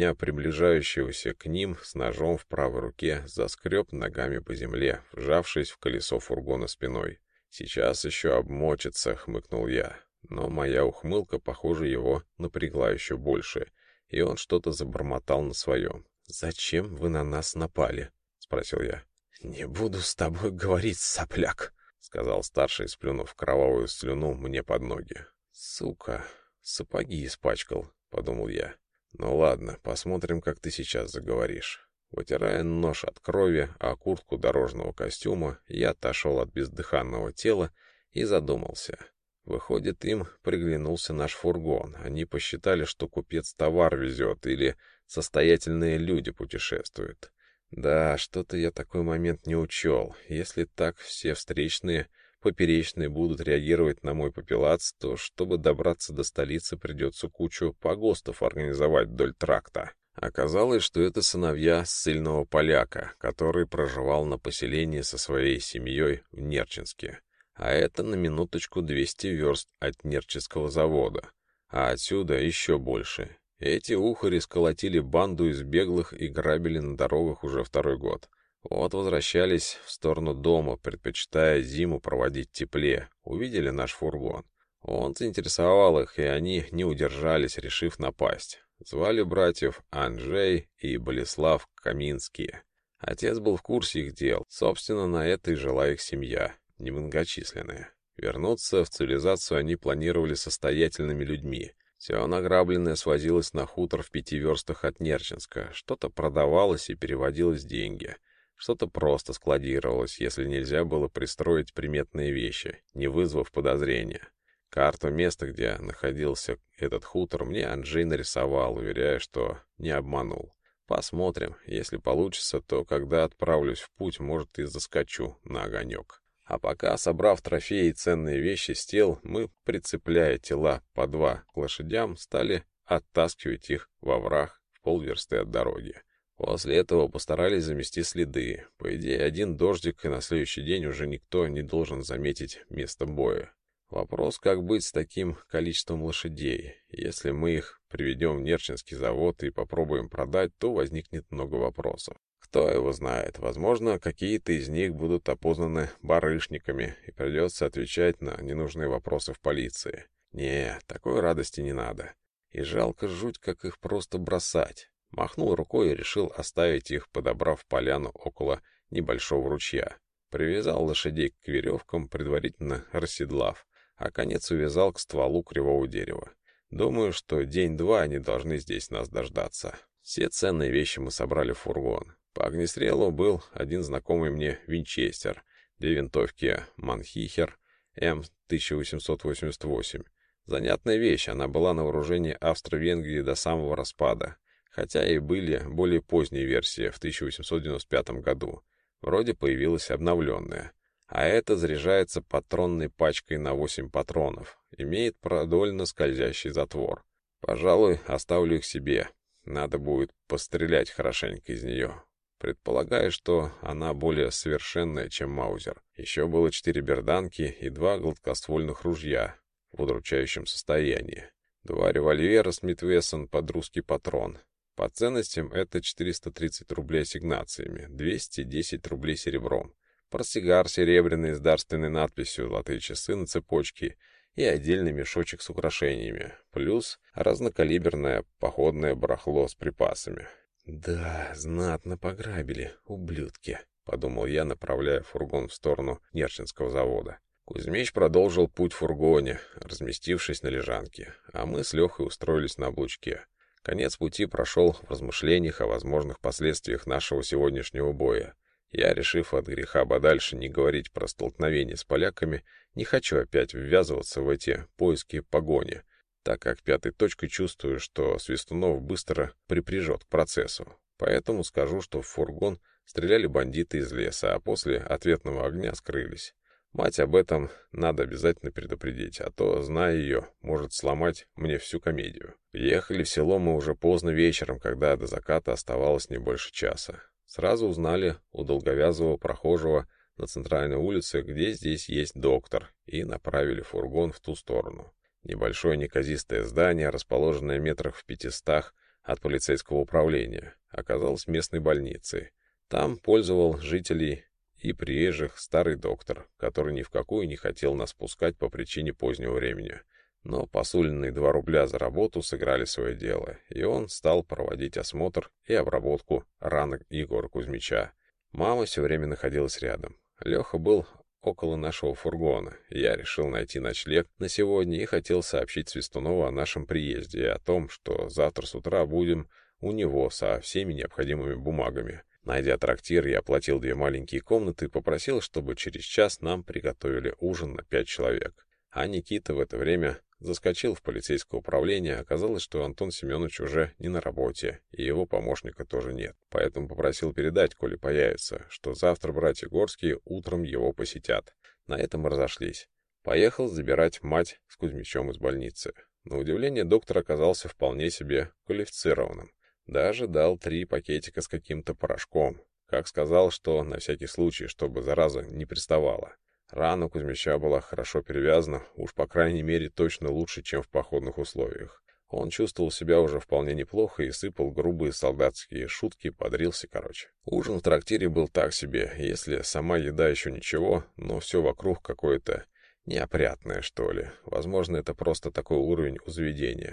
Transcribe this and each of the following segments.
меня приближающегося к ним с ножом в правой руке, заскреб ногами по земле, вжавшись в колесо фургона спиной. «Сейчас еще обмочится», — хмыкнул я. Но моя ухмылка, похоже, его напрягла еще больше, и он что-то забормотал на своем. «Зачем вы на нас напали?» — спросил я. «Не буду с тобой говорить, сопляк», — сказал старший, сплюнув кровавую слюну мне под ноги. «Сука, сапоги испачкал», — подумал я. «Ну ладно, посмотрим, как ты сейчас заговоришь». Вытирая нож от крови, а куртку дорожного костюма, я отошел от бездыханного тела и задумался. Выходит, им приглянулся наш фургон. Они посчитали, что купец товар везет или состоятельные люди путешествуют. Да, что-то я такой момент не учел. Если так все встречные, поперечные будут реагировать на мой попелац, то, чтобы добраться до столицы, придется кучу погостов организовать вдоль тракта. Оказалось, что это сыновья ссыльного поляка, который проживал на поселении со своей семьей в Нерчинске. А это на минуточку 200 верст от Нерчинского завода. А отсюда еще больше. Эти ухари сколотили банду из беглых и грабили на дорогах уже второй год. Вот возвращались в сторону дома, предпочитая зиму проводить тепле. Увидели наш фургон. Он заинтересовал их, и они не удержались, решив напасть. Звали братьев Анжей и Болеслав Каминские. Отец был в курсе их дел. Собственно, на это и жила их семья, немногочисленная. Вернуться в цивилизацию они планировали состоятельными людьми. Все награбленное свозилось на хутор в пяти верстах от Нерчинска, что-то продавалось и переводилось деньги, что-то просто складировалось, если нельзя было пристроить приметные вещи, не вызвав подозрения. Карту места, где находился этот хутор, мне Анджей нарисовал, уверяя, что не обманул. Посмотрим. Если получится, то когда отправлюсь в путь, может, и заскочу на огонек. А пока, собрав трофеи и ценные вещи с тел, мы, прицепляя тела по два к лошадям, стали оттаскивать их во враг в полверсты от дороги. После этого постарались замести следы. По идее, один дождик, и на следующий день уже никто не должен заметить место боя. Вопрос, как быть с таким количеством лошадей. Если мы их приведем в Нерчинский завод и попробуем продать, то возникнет много вопросов. Кто его знает, возможно, какие-то из них будут опознаны барышниками, и придется отвечать на ненужные вопросы в полиции. Не, такой радости не надо. И жалко жуть, как их просто бросать. Махнул рукой и решил оставить их, подобрав поляну около небольшого ручья. Привязал лошадей к веревкам, предварительно расседлав, а конец увязал к стволу кривого дерева. Думаю, что день-два они должны здесь нас дождаться. Все ценные вещи мы собрали в фургон. По огнестрелу был один знакомый мне винчестер, две винтовки Манхихер М1888. Занятная вещь, она была на вооружении Австро-Венгрии до самого распада, хотя и были более поздние версии в 1895 году. Вроде появилась обновленная. А это заряжается патронной пачкой на 8 патронов. Имеет продольно скользящий затвор. Пожалуй, оставлю их себе. Надо будет пострелять хорошенько из нее. Предполагаю, что она более совершенная, чем Маузер. Еще было четыре берданки и два гладкоствольных ружья в удручающем состоянии. Два револьвера Смит под русский патрон. По ценностям это 430 рублей ассигнациями, 210 рублей серебром. Портсигар серебряный с дарственной надписью «Золотые часы» на цепочке и отдельный мешочек с украшениями, плюс разнокалиберное походное барахло с припасами. «Да, знатно пограбили, ублюдки», — подумал я, направляя фургон в сторону Нерчинского завода. Кузьмич продолжил путь в фургоне, разместившись на лежанке, а мы с Лехой устроились на облучке. Конец пути прошел в размышлениях о возможных последствиях нашего сегодняшнего боя. Я, решив от греха подальше не говорить про столкновение с поляками, не хочу опять ввязываться в эти поиски погони, так как пятой точкой чувствую, что Свистунов быстро припряжет к процессу. Поэтому скажу, что в фургон стреляли бандиты из леса, а после ответного огня скрылись. Мать об этом надо обязательно предупредить, а то, зная ее, может сломать мне всю комедию. Ехали в село мы уже поздно вечером, когда до заката оставалось не больше часа. Сразу узнали у долговязого прохожего на центральной улице, где здесь есть доктор, и направили фургон в ту сторону. Небольшое неказистое здание, расположенное метрах в пятистах от полицейского управления, оказалась местной больницей. Там пользовал жителей и приезжих старый доктор, который ни в какую не хотел нас пускать по причине позднего времени. Но посуленные два рубля за работу сыграли свое дело, и он стал проводить осмотр и обработку ранок Егора Кузьмича. Мама все время находилась рядом. Леха был около нашего фургона. Я решил найти ночлег на сегодня и хотел сообщить Свистунову о нашем приезде и о том, что завтра с утра будем у него со всеми необходимыми бумагами. Найдя трактир, я оплатил две маленькие комнаты и попросил, чтобы через час нам приготовили ужин на пять человек. А Никита в это время заскочил в полицейское управление. Оказалось, что Антон Семенович уже не на работе, и его помощника тоже нет. Поэтому попросил передать, коли появится, что завтра братья Горские утром его посетят. На этом разошлись. Поехал забирать мать с Кузьмичом из больницы. На удивление, доктор оказался вполне себе квалифицированным. Даже дал три пакетика с каким-то порошком. Как сказал, что на всякий случай, чтобы зараза не приставала. Рана Кузьмича была хорошо перевязана, уж по крайней мере точно лучше, чем в походных условиях. Он чувствовал себя уже вполне неплохо и сыпал грубые солдатские шутки, подрился короче. Ужин в трактире был так себе, если сама еда еще ничего, но все вокруг какое-то неопрятное, что ли. Возможно, это просто такой уровень у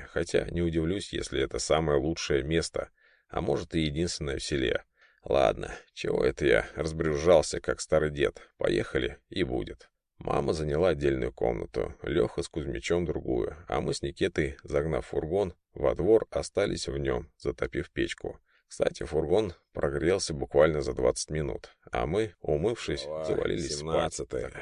хотя не удивлюсь, если это самое лучшее место, а может и единственное в селе. Ладно, чего это я разбрюжался, как старый дед. Поехали, и будет. Мама заняла отдельную комнату, Леха с Кузьмичом другую, а мы с Никитой, загнав фургон, во двор остались в нем, затопив печку. Кстати, фургон прогрелся буквально за 20 минут, а мы, умывшись, Глава завалились 17 спать.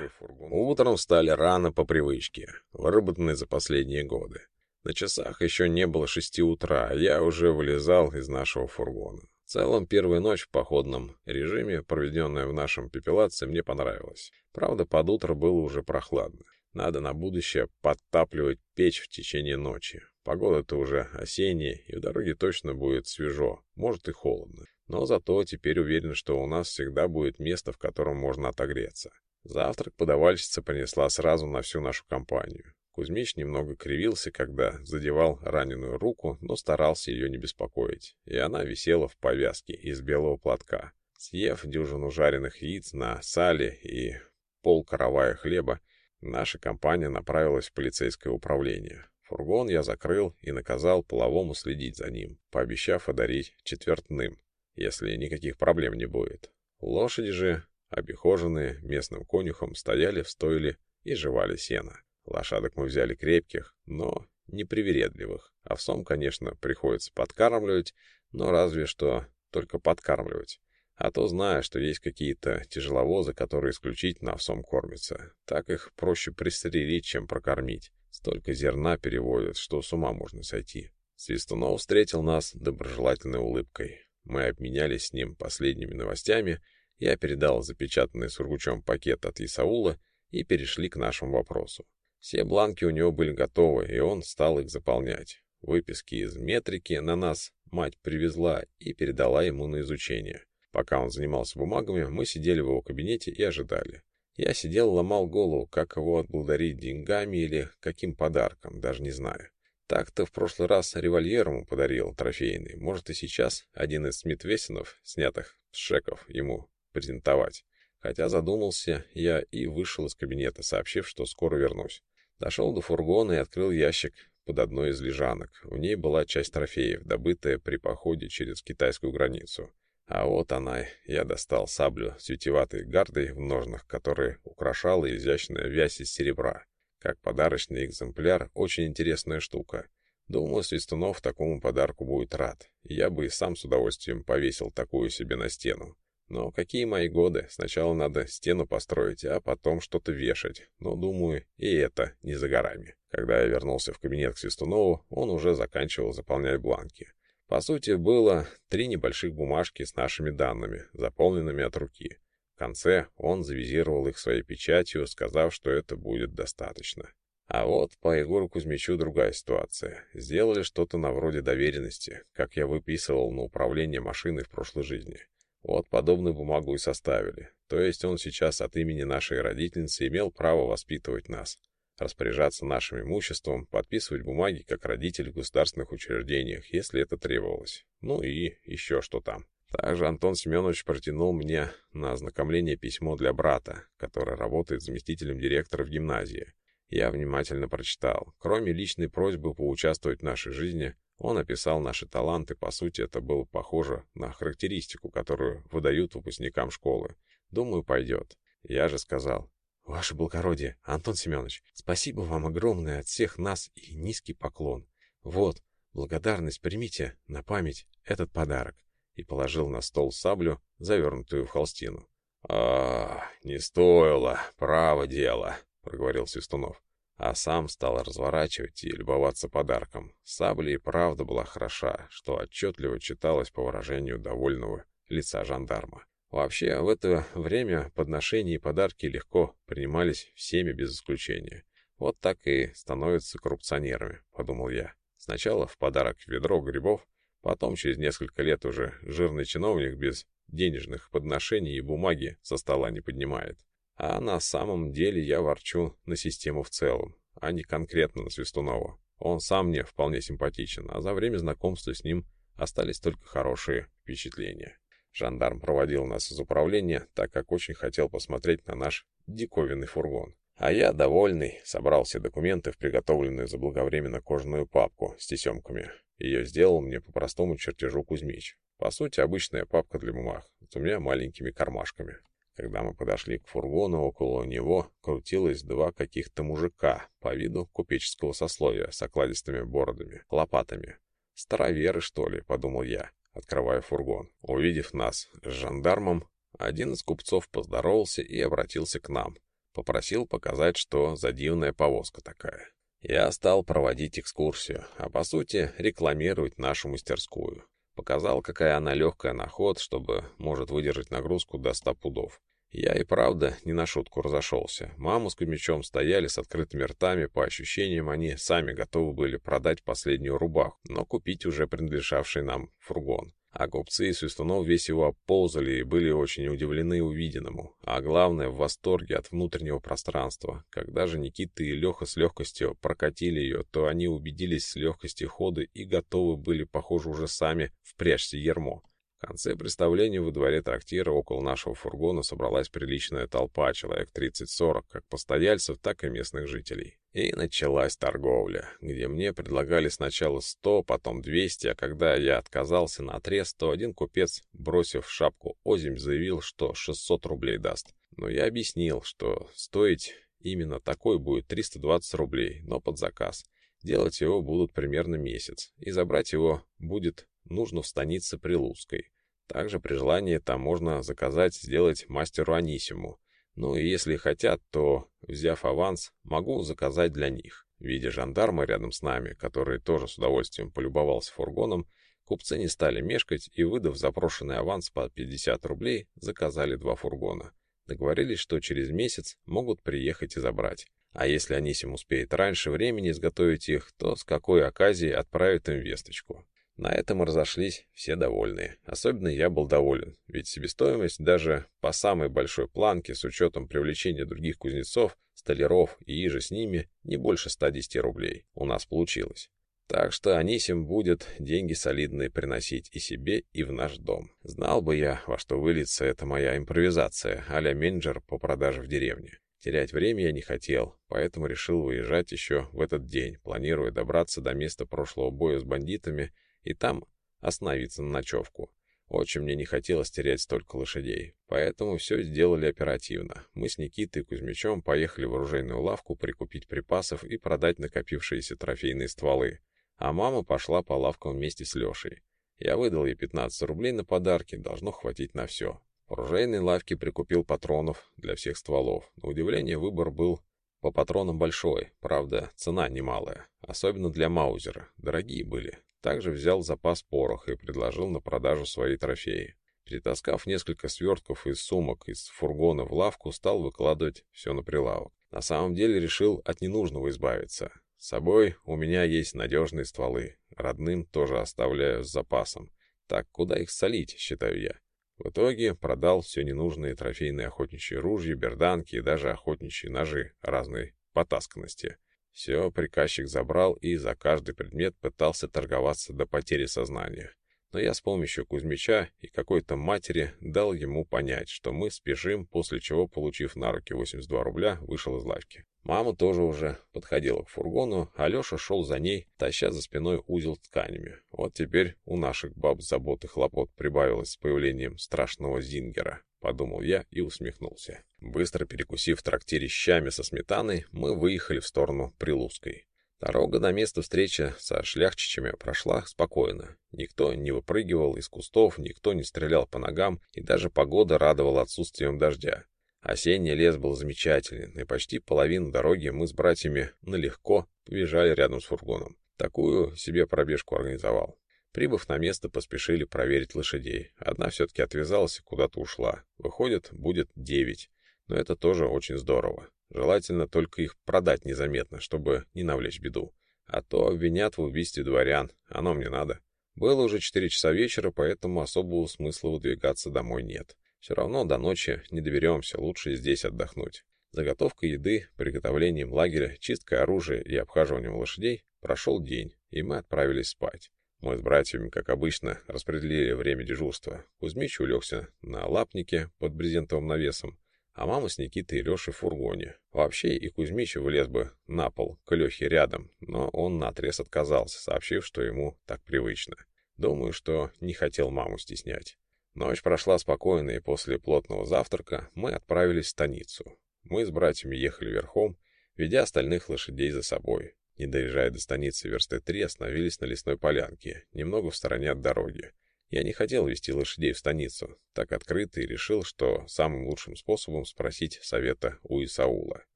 Утром встали рано по привычке, выработанной за последние годы. На часах еще не было шести утра, а я уже вылезал из нашего фургона. В целом, первая ночь в походном режиме, проведенная в нашем пепелаце, мне понравилась. Правда, под утро было уже прохладно. Надо на будущее подтапливать печь в течение ночи. Погода-то уже осенняя, и в дороге точно будет свежо, может и холодно. Но зато теперь уверен, что у нас всегда будет место, в котором можно отогреться. Завтрак подавальщица принесла сразу на всю нашу компанию. Кузьмич немного кривился, когда задевал раненую руку, но старался ее не беспокоить, и она висела в повязке из белого платка. Съев дюжину жареных яиц на сале и пол каравая хлеба, наша компания направилась в полицейское управление. Фургон я закрыл и наказал половому следить за ним, пообещав одарить четвертным, если никаких проблем не будет. Лошади же, обихоженные местным конюхом, стояли в стойле и жевали сено. Лошадок мы взяли крепких, но непривередливых. Овсом, конечно, приходится подкармливать, но разве что только подкармливать. А то зная, что есть какие-то тяжеловозы, которые исключительно овсом кормятся. Так их проще пристрелить, чем прокормить. Столько зерна переводят, что с ума можно сойти. Свистунов встретил нас доброжелательной улыбкой. Мы обменялись с ним последними новостями, я передал запечатанный сургучом пакет от Исаула и перешли к нашему вопросу. Все бланки у него были готовы, и он стал их заполнять. Выписки из метрики на нас мать привезла и передала ему на изучение. Пока он занимался бумагами, мы сидели в его кабинете и ожидали. Я сидел, ломал голову, как его отблагодарить деньгами или каким подарком, даже не знаю. Так-то в прошлый раз револьвер ему подарил трофейный. Может и сейчас один из Смит-Весенов, снятых с шеков, ему презентовать. Хотя задумался я и вышел из кабинета, сообщив, что скоро вернусь. Дошел до фургона и открыл ящик под одной из лежанок. В ней была часть трофеев, добытая при походе через китайскую границу. А вот она, я достал саблю с витеватой гардой в ножнах, которая украшала изящная вязь из серебра. Как подарочный экземпляр, очень интересная штука. Думаю, Свистунов такому подарку будет рад. Я бы и сам с удовольствием повесил такую себе на стену. Но какие мои годы? Сначала надо стену построить, а потом что-то вешать. Но, думаю, и это не за горами. Когда я вернулся в кабинет к Свистунову, он уже заканчивал заполнять бланки. По сути, было три небольших бумажки с нашими данными, заполненными от руки. В конце он завизировал их своей печатью, сказав, что это будет достаточно. А вот по Егору Кузьмичу другая ситуация. Сделали что-то на вроде доверенности, как я выписывал на управление машиной в прошлой жизни. Вот подобную бумагу и составили. То есть он сейчас от имени нашей родительницы имел право воспитывать нас. Распоряжаться нашим имуществом, подписывать бумаги как родитель в государственных учреждениях, если это требовалось. Ну и еще что там. Также Антон Семенович протянул мне на ознакомление письмо для брата, который работает заместителем директора в гимназии. Я внимательно прочитал. Кроме личной просьбы поучаствовать в нашей жизни, он описал наши таланты, по сути, это было похоже на характеристику, которую выдают выпускникам школы. Думаю, пойдет. Я же сказал, «Ваше благородие, Антон Семенович, спасибо вам огромное от всех нас и низкий поклон. Вот, благодарность примите на память этот подарок». И положил на стол саблю, завернутую в холстину. «А, не стоило, право дело», — проговорил Свистунов. А сам стал разворачивать и любоваться подарком. Сабля и правда была хороша, что отчетливо читалось по выражению довольного лица жандарма. Вообще, в это время подношения и подарки легко принимались всеми без исключения. Вот так и становятся коррупционерами, подумал я. Сначала в подарок ведро грибов, потом через несколько лет уже жирный чиновник без денежных подношений и бумаги со стола не поднимает. А на самом деле я ворчу на систему в целом, а не конкретно на Свистунова. Он сам мне вполне симпатичен, а за время знакомства с ним остались только хорошие впечатления. Жандарм проводил нас из управления, так как очень хотел посмотреть на наш диковинный фургон. А я, довольный, собрал все документы в приготовленную заблаговременно кожаную папку с тесемками. Ее сделал мне по простому чертежу Кузьмич. По сути, обычная папка для бумаг, с двумя маленькими кармашками. Когда мы подошли к фургону, около него крутилось два каких-то мужика, по виду купеческого сословия, с окладистыми бородами, лопатами. «Староверы, что ли?» — подумал я открывая фургон. Увидев нас с жандармом, один из купцов поздоровался и обратился к нам. Попросил показать, что за дивная повозка такая. Я стал проводить экскурсию, а по сути рекламировать нашу мастерскую. Показал, какая она легкая на ход, чтобы может выдержать нагрузку до 100 пудов. Я и правда не на шутку разошелся. Маму с Кузьмичом стояли с открытыми ртами, по ощущениям они сами готовы были продать последнюю рубаху, но купить уже принадлежавший нам фургон. А купцы и Свистунов весь его оползали и были очень удивлены увиденному, а главное в восторге от внутреннего пространства. Когда же Никита и Леха с легкостью прокатили ее, то они убедились с легкости хода и готовы были, похоже, уже сами впрячься ермо. Конце представления во дворе трактира около нашего фургона собралась приличная толпа, человек 30-40, как постояльцев, так и местных жителей. И началась торговля, где мне предлагали сначала 100, потом 200, а когда я отказался на отрез, то один купец, бросив шапку озимь, заявил, что 600 рублей даст. Но я объяснил, что стоить именно такой будет 320 рублей, но под заказ. Делать его будут примерно месяц, и забрать его будет нужно в станице Прилузской. Также при желании там можно заказать сделать мастеру Анисиму. Ну и если хотят, то, взяв аванс, могу заказать для них. Видя жандарма рядом с нами, который тоже с удовольствием полюбовался фургоном, купцы не стали мешкать и, выдав запрошенный аванс по 50 рублей, заказали два фургона. Договорились, что через месяц могут приехать и забрать. А если Анисим успеет раньше времени изготовить их, то с какой оказией отправит им весточку. На этом разошлись, все довольные. Особенно я был доволен, ведь себестоимость даже по самой большой планке с учетом привлечения других кузнецов, столяров и иже с ними не больше 110 рублей у нас получилось. Так что Анисим будет деньги солидные приносить и себе, и в наш дом. Знал бы я, во что выльется эта моя импровизация, а-ля менеджер по продаже в деревне. Терять время я не хотел, поэтому решил выезжать еще в этот день, планируя добраться до места прошлого боя с бандитами и там остановиться на ночевку. Очень мне не хотелось терять столько лошадей, поэтому все сделали оперативно. Мы с Никитой и Кузьмичом поехали в оружейную лавку прикупить припасов и продать накопившиеся трофейные стволы, а мама пошла по лавкам вместе с Лешей. Я выдал ей 15 рублей на подарки, должно хватить на все. В оружейной лавке прикупил патронов для всех стволов. На удивление, выбор был по патронам большой, правда, цена немалая, особенно для Маузера, дорогие были. Также взял запас пороха и предложил на продажу свои трофеи. Перетаскав несколько свертков из сумок из фургона в лавку, стал выкладывать все на прилавок. На самом деле решил от ненужного избавиться. С собой у меня есть надежные стволы. Родным тоже оставляю с запасом. Так куда их солить, считаю я. В итоге продал все ненужные трофейные охотничьи ружья, берданки и даже охотничьи ножи разной потасканности. Все приказчик забрал и за каждый предмет пытался торговаться до потери сознания. Но я с помощью Кузьмича и какой-то матери дал ему понять, что мы спешим, после чего, получив на руки 82 рубля, вышел из лавки. Мама тоже уже подходила к фургону, а Леша шел за ней, таща за спиной узел тканями. Вот теперь у наших баб забот и хлопот прибавилось с появлением страшного Зингера, подумал я и усмехнулся. Быстро перекусив в трактире щами со сметаной, мы выехали в сторону Прилузской. Дорога до места встречи со шляхчичами прошла спокойно. Никто не выпрыгивал из кустов, никто не стрелял по ногам, и даже погода радовала отсутствием дождя. Осенний лес был замечателен, и почти половину дороги мы с братьями налегко побежали рядом с фургоном. Такую себе пробежку организовал. Прибыв на место, поспешили проверить лошадей. Одна все-таки отвязалась и куда-то ушла. Выходит, будет девять. Но это тоже очень здорово. Желательно только их продать незаметно, чтобы не навлечь беду. А то обвинят в убийстве дворян. Оно мне надо. Было уже четыре часа вечера, поэтому особого смысла выдвигаться домой нет. Все равно до ночи не доберемся, лучше здесь отдохнуть. Заготовка еды, приготовлением лагеря, чисткой оружия и обхаживанием лошадей прошел день, и мы отправились спать. Мы с братьями, как обычно, распределили время дежурства. Кузьмич улегся на лапнике под брезентовым навесом, а мама с Никитой и Лешей в фургоне. Вообще и Кузьмич влез бы на пол к Лехе рядом, но он наотрез отказался, сообщив, что ему так привычно. Думаю, что не хотел маму стеснять. Ночь прошла спокойно, и после плотного завтрака мы отправились в станицу. Мы с братьями ехали верхом, ведя остальных лошадей за собой. Не доезжая до станицы версты три, остановились на лесной полянке, немного в стороне от дороги. Я не хотел вести лошадей в станицу, так открыто и решил, что самым лучшим способом спросить совета у Исаула.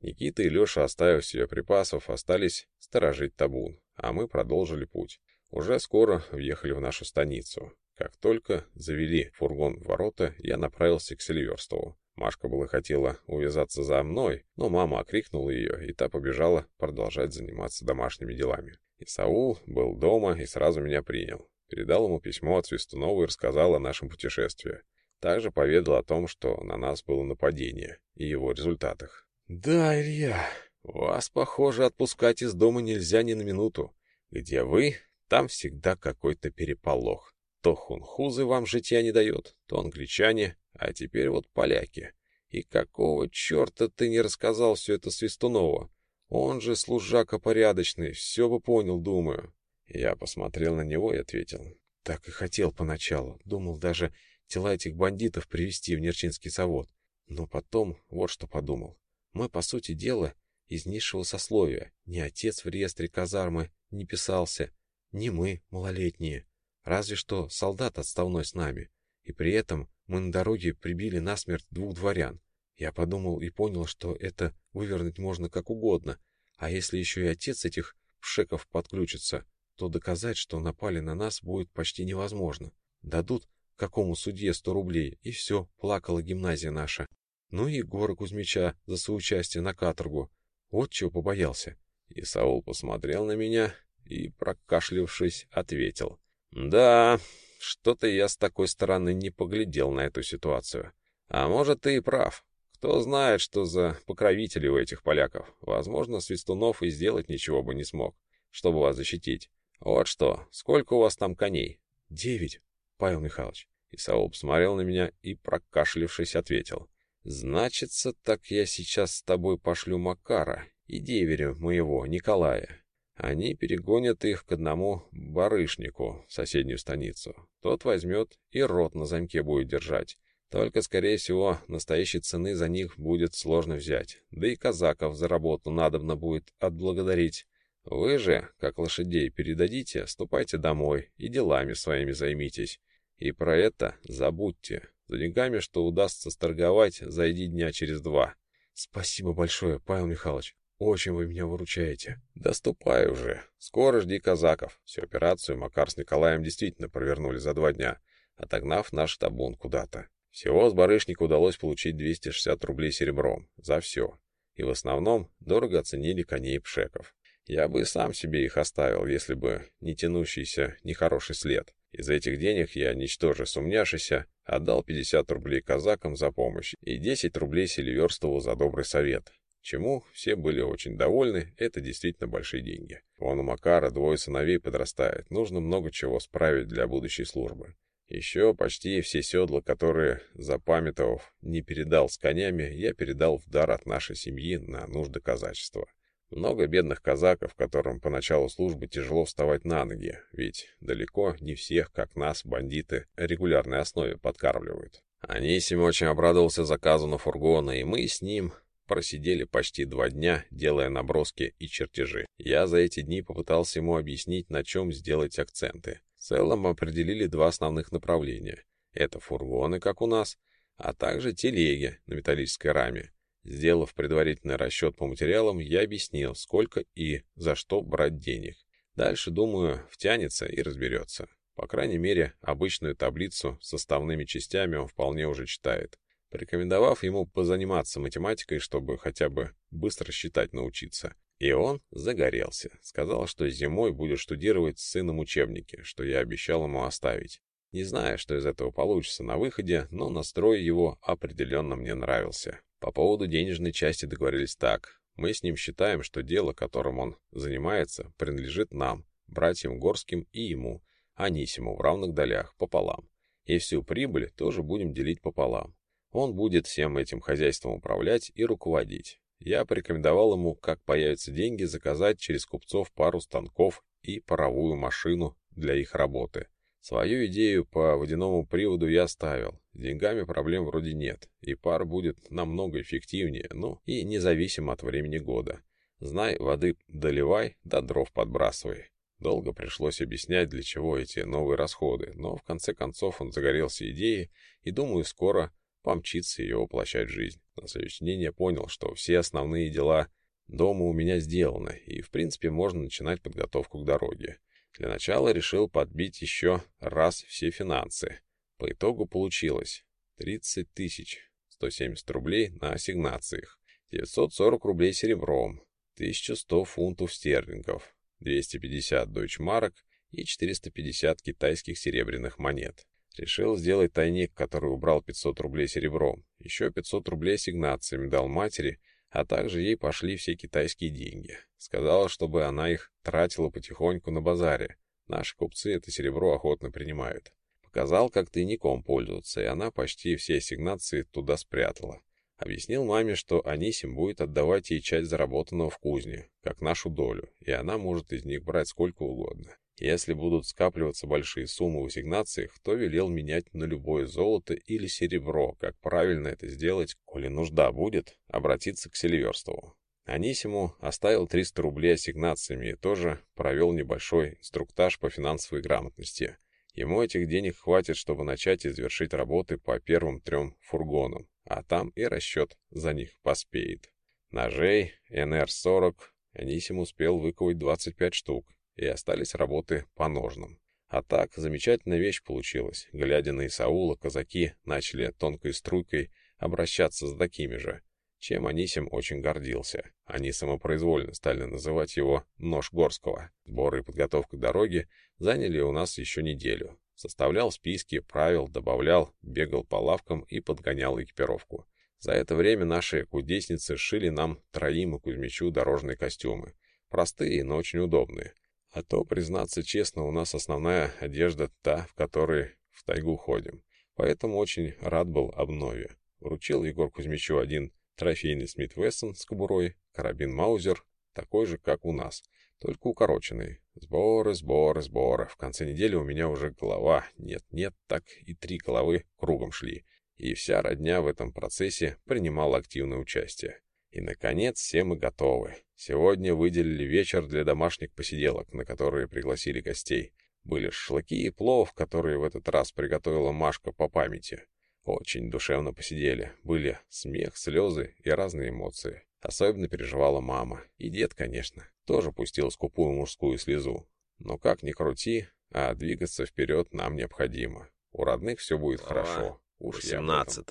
Никита и Леша, оставив себе припасов, остались сторожить табун, а мы продолжили путь. Уже скоро въехали в нашу станицу. Как только завели фургон в ворота, я направился к Сильверстову. Машка была хотела увязаться за мной, но мама окрикнула ее, и та побежала продолжать заниматься домашними делами. Исаул был дома и сразу меня принял. Передал ему письмо от Свистунова и рассказал о нашем путешествии. Также поведал о том, что на нас было нападение, и его результатах. «Да, Илья, вас, похоже, отпускать из дома нельзя ни на минуту. Где вы, там всегда какой-то переполох. То хунхузы вам житья не дают, то англичане, а теперь вот поляки. И какого черта ты не рассказал все это Свистунова? Он же служака порядочный, все бы понял, думаю. Я посмотрел на него и ответил. Так и хотел поначалу. Думал даже тела этих бандитов привести в Нерчинский завод. Но потом вот что подумал. Мы, по сути дела, из низшего сословия. Ни отец в реестре казармы не писался, ни мы, малолетние. Разве что солдат отставной с нами. И при этом мы на дороге прибили насмерть двух дворян. Я подумал и понял, что это вывернуть можно как угодно. А если еще и отец этих пшеков подключится, то доказать, что напали на нас, будет почти невозможно. Дадут какому судье сто рублей, и все, плакала гимназия наша. Ну и Егора Кузьмича за соучастие на каторгу. Вот чего побоялся. И Саул посмотрел на меня и, прокашлившись, ответил. Да, что-то я с такой стороны не поглядел на эту ситуацию. А может, ты и прав. Кто знает, что за покровители у этих поляков. Возможно, Свистунов и сделать ничего бы не смог, чтобы вас защитить. Вот что, сколько у вас там коней? Девять, Павел Михайлович. Исаул посмотрел на меня и, прокашлившись, ответил. Значится, так я сейчас с тобой пошлю Макара и деверя моего, Николая. Они перегонят их к одному барышнику в соседнюю станицу. Тот возьмет и рот на замке будет держать. Только, скорее всего, настоящей цены за них будет сложно взять. Да и казаков за работу надобно будет отблагодарить. Вы же, как лошадей, передадите, ступайте домой и делами своими займитесь. И про это забудьте. За деньгами, что удастся сторговать, зайди дня через два. Спасибо большое, Павел Михайлович. Очень вы меня выручаете. Доступай уже. Скоро жди казаков. Всю операцию Макар с Николаем действительно провернули за два дня, отогнав наш табун куда-то. Всего с барышника удалось получить 260 рублей серебром. За все. И в основном дорого оценили коней пшеков. Я бы сам себе их оставил, если бы не тянущийся нехороший след. Из этих денег я, ничтоже сумняшися, отдал 50 рублей казакам за помощь и 10 рублей Селиверстову за добрый совет. Чему все были очень довольны, это действительно большие деньги. Вон у Макара двое сыновей подрастает, нужно много чего справить для будущей службы. Еще почти все седла, которые, запамятовав, не передал с конями, я передал в дар от нашей семьи на нужды казачества. Много бедных казаков, которым по началу службы тяжело вставать на ноги, ведь далеко не всех, как нас, бандиты, регулярной основе подкармливают. Анисим очень обрадовался заказу на фургона, и мы с ним просидели почти два дня, делая наброски и чертежи. Я за эти дни попытался ему объяснить, на чем сделать акценты. В целом определили два основных направления. Это фургоны, как у нас, а также телеги на металлической раме. Сделав предварительный расчет по материалам, я объяснил, сколько и за что брать денег. Дальше, думаю, втянется и разберется. По крайней мере, обычную таблицу с составными частями он вполне уже читает. Порекомендовав ему позаниматься математикой, чтобы хотя бы быстро считать научиться. И он загорелся. Сказал, что зимой будет штудировать с сыном учебники, что я обещал ему оставить. Не знаю, что из этого получится на выходе, но настрой его определенно мне нравился. По поводу денежной части договорились так. Мы с ним считаем, что дело, которым он занимается, принадлежит нам, братьям Горским и ему, Анисиму в равных долях, пополам. И всю прибыль тоже будем делить пополам. Он будет всем этим хозяйством управлять и руководить. Я порекомендовал ему, как появятся деньги, заказать через купцов пару станков и паровую машину для их работы. Свою идею по водяному приводу я оставил. Деньгами проблем вроде нет, и пар будет намного эффективнее, ну и независимо от времени года. Знай, воды доливай, да дров подбрасывай. Долго пришлось объяснять, для чего эти новые расходы, но в конце концов он загорелся идеей, и, думаю, скоро помчится ее воплощать в жизнь. На следующий день я понял, что все основные дела дома у меня сделаны, и, в принципе, можно начинать подготовку к дороге. Для начала решил подбить еще раз все финансы. По итогу получилось 30 тысяч 170 рублей на ассигнациях, 940 рублей серебром, 1100 фунтов стерлингов, 250 дойчмарок и 450 китайских серебряных монет. Решил сделать тайник, который убрал 500 рублей серебром. Еще 500 рублей ассигнациями дал матери — а также ей пошли все китайские деньги. Сказала, чтобы она их тратила потихоньку на базаре. Наши купцы это серебро охотно принимают. Показал, как тайником пользоваться, и она почти все ассигнации туда спрятала. Объяснил маме, что Анисим будет отдавать ей часть заработанного в кузне, как нашу долю, и она может из них брать сколько угодно. Если будут скапливаться большие суммы в ассигнациях, то велел менять на любое золото или серебро. Как правильно это сделать, коли нужда будет, обратиться к Сильверстову. Анисиму оставил 300 рублей ассигнациями и тоже провел небольшой инструктаж по финансовой грамотности. Ему этих денег хватит, чтобы начать и завершить работы по первым трем фургонам, а там и расчет за них поспеет. Ножей НР-40 Анисим успел выковать 25 штук, и остались работы по ножным. А так, замечательная вещь получилась. Глядя на Исаула, казаки начали тонкой струйкой обращаться с такими же, чем Анисим очень гордился. Они самопроизвольно стали называть его «нож Горского». Сборы и подготовка дороги заняли у нас еще неделю. Составлял списки, правил, добавлял, бегал по лавкам и подгонял экипировку. За это время наши кудесницы шили нам троим и Кузьмичу дорожные костюмы. Простые, но очень удобные. А то, признаться честно, у нас основная одежда та, в которой в тайгу ходим. Поэтому очень рад был обнове. Вручил Егор Кузьмичу один трофейный Смит Вессон с кобурой, карабин Маузер, такой же, как у нас, только укороченный. Сборы, сборы, сборы. В конце недели у меня уже голова, нет-нет, так и три головы кругом шли. И вся родня в этом процессе принимала активное участие. И, наконец, все мы готовы. Сегодня выделили вечер для домашних посиделок, на которые пригласили гостей. Были шашлыки и плов, которые в этот раз приготовила Машка по памяти. Очень душевно посидели. Были смех, слезы и разные эмоции. Особенно переживала мама. И дед, конечно, тоже пустил скупую мужскую слезу. Но как ни крути, а двигаться вперед нам необходимо. У родных все будет хорошо. Уж 18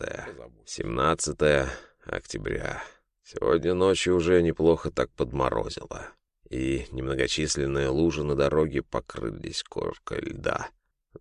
17 октября. Сегодня ночью уже неплохо так подморозило, и немногочисленные лужи на дороге покрылись коркой льда.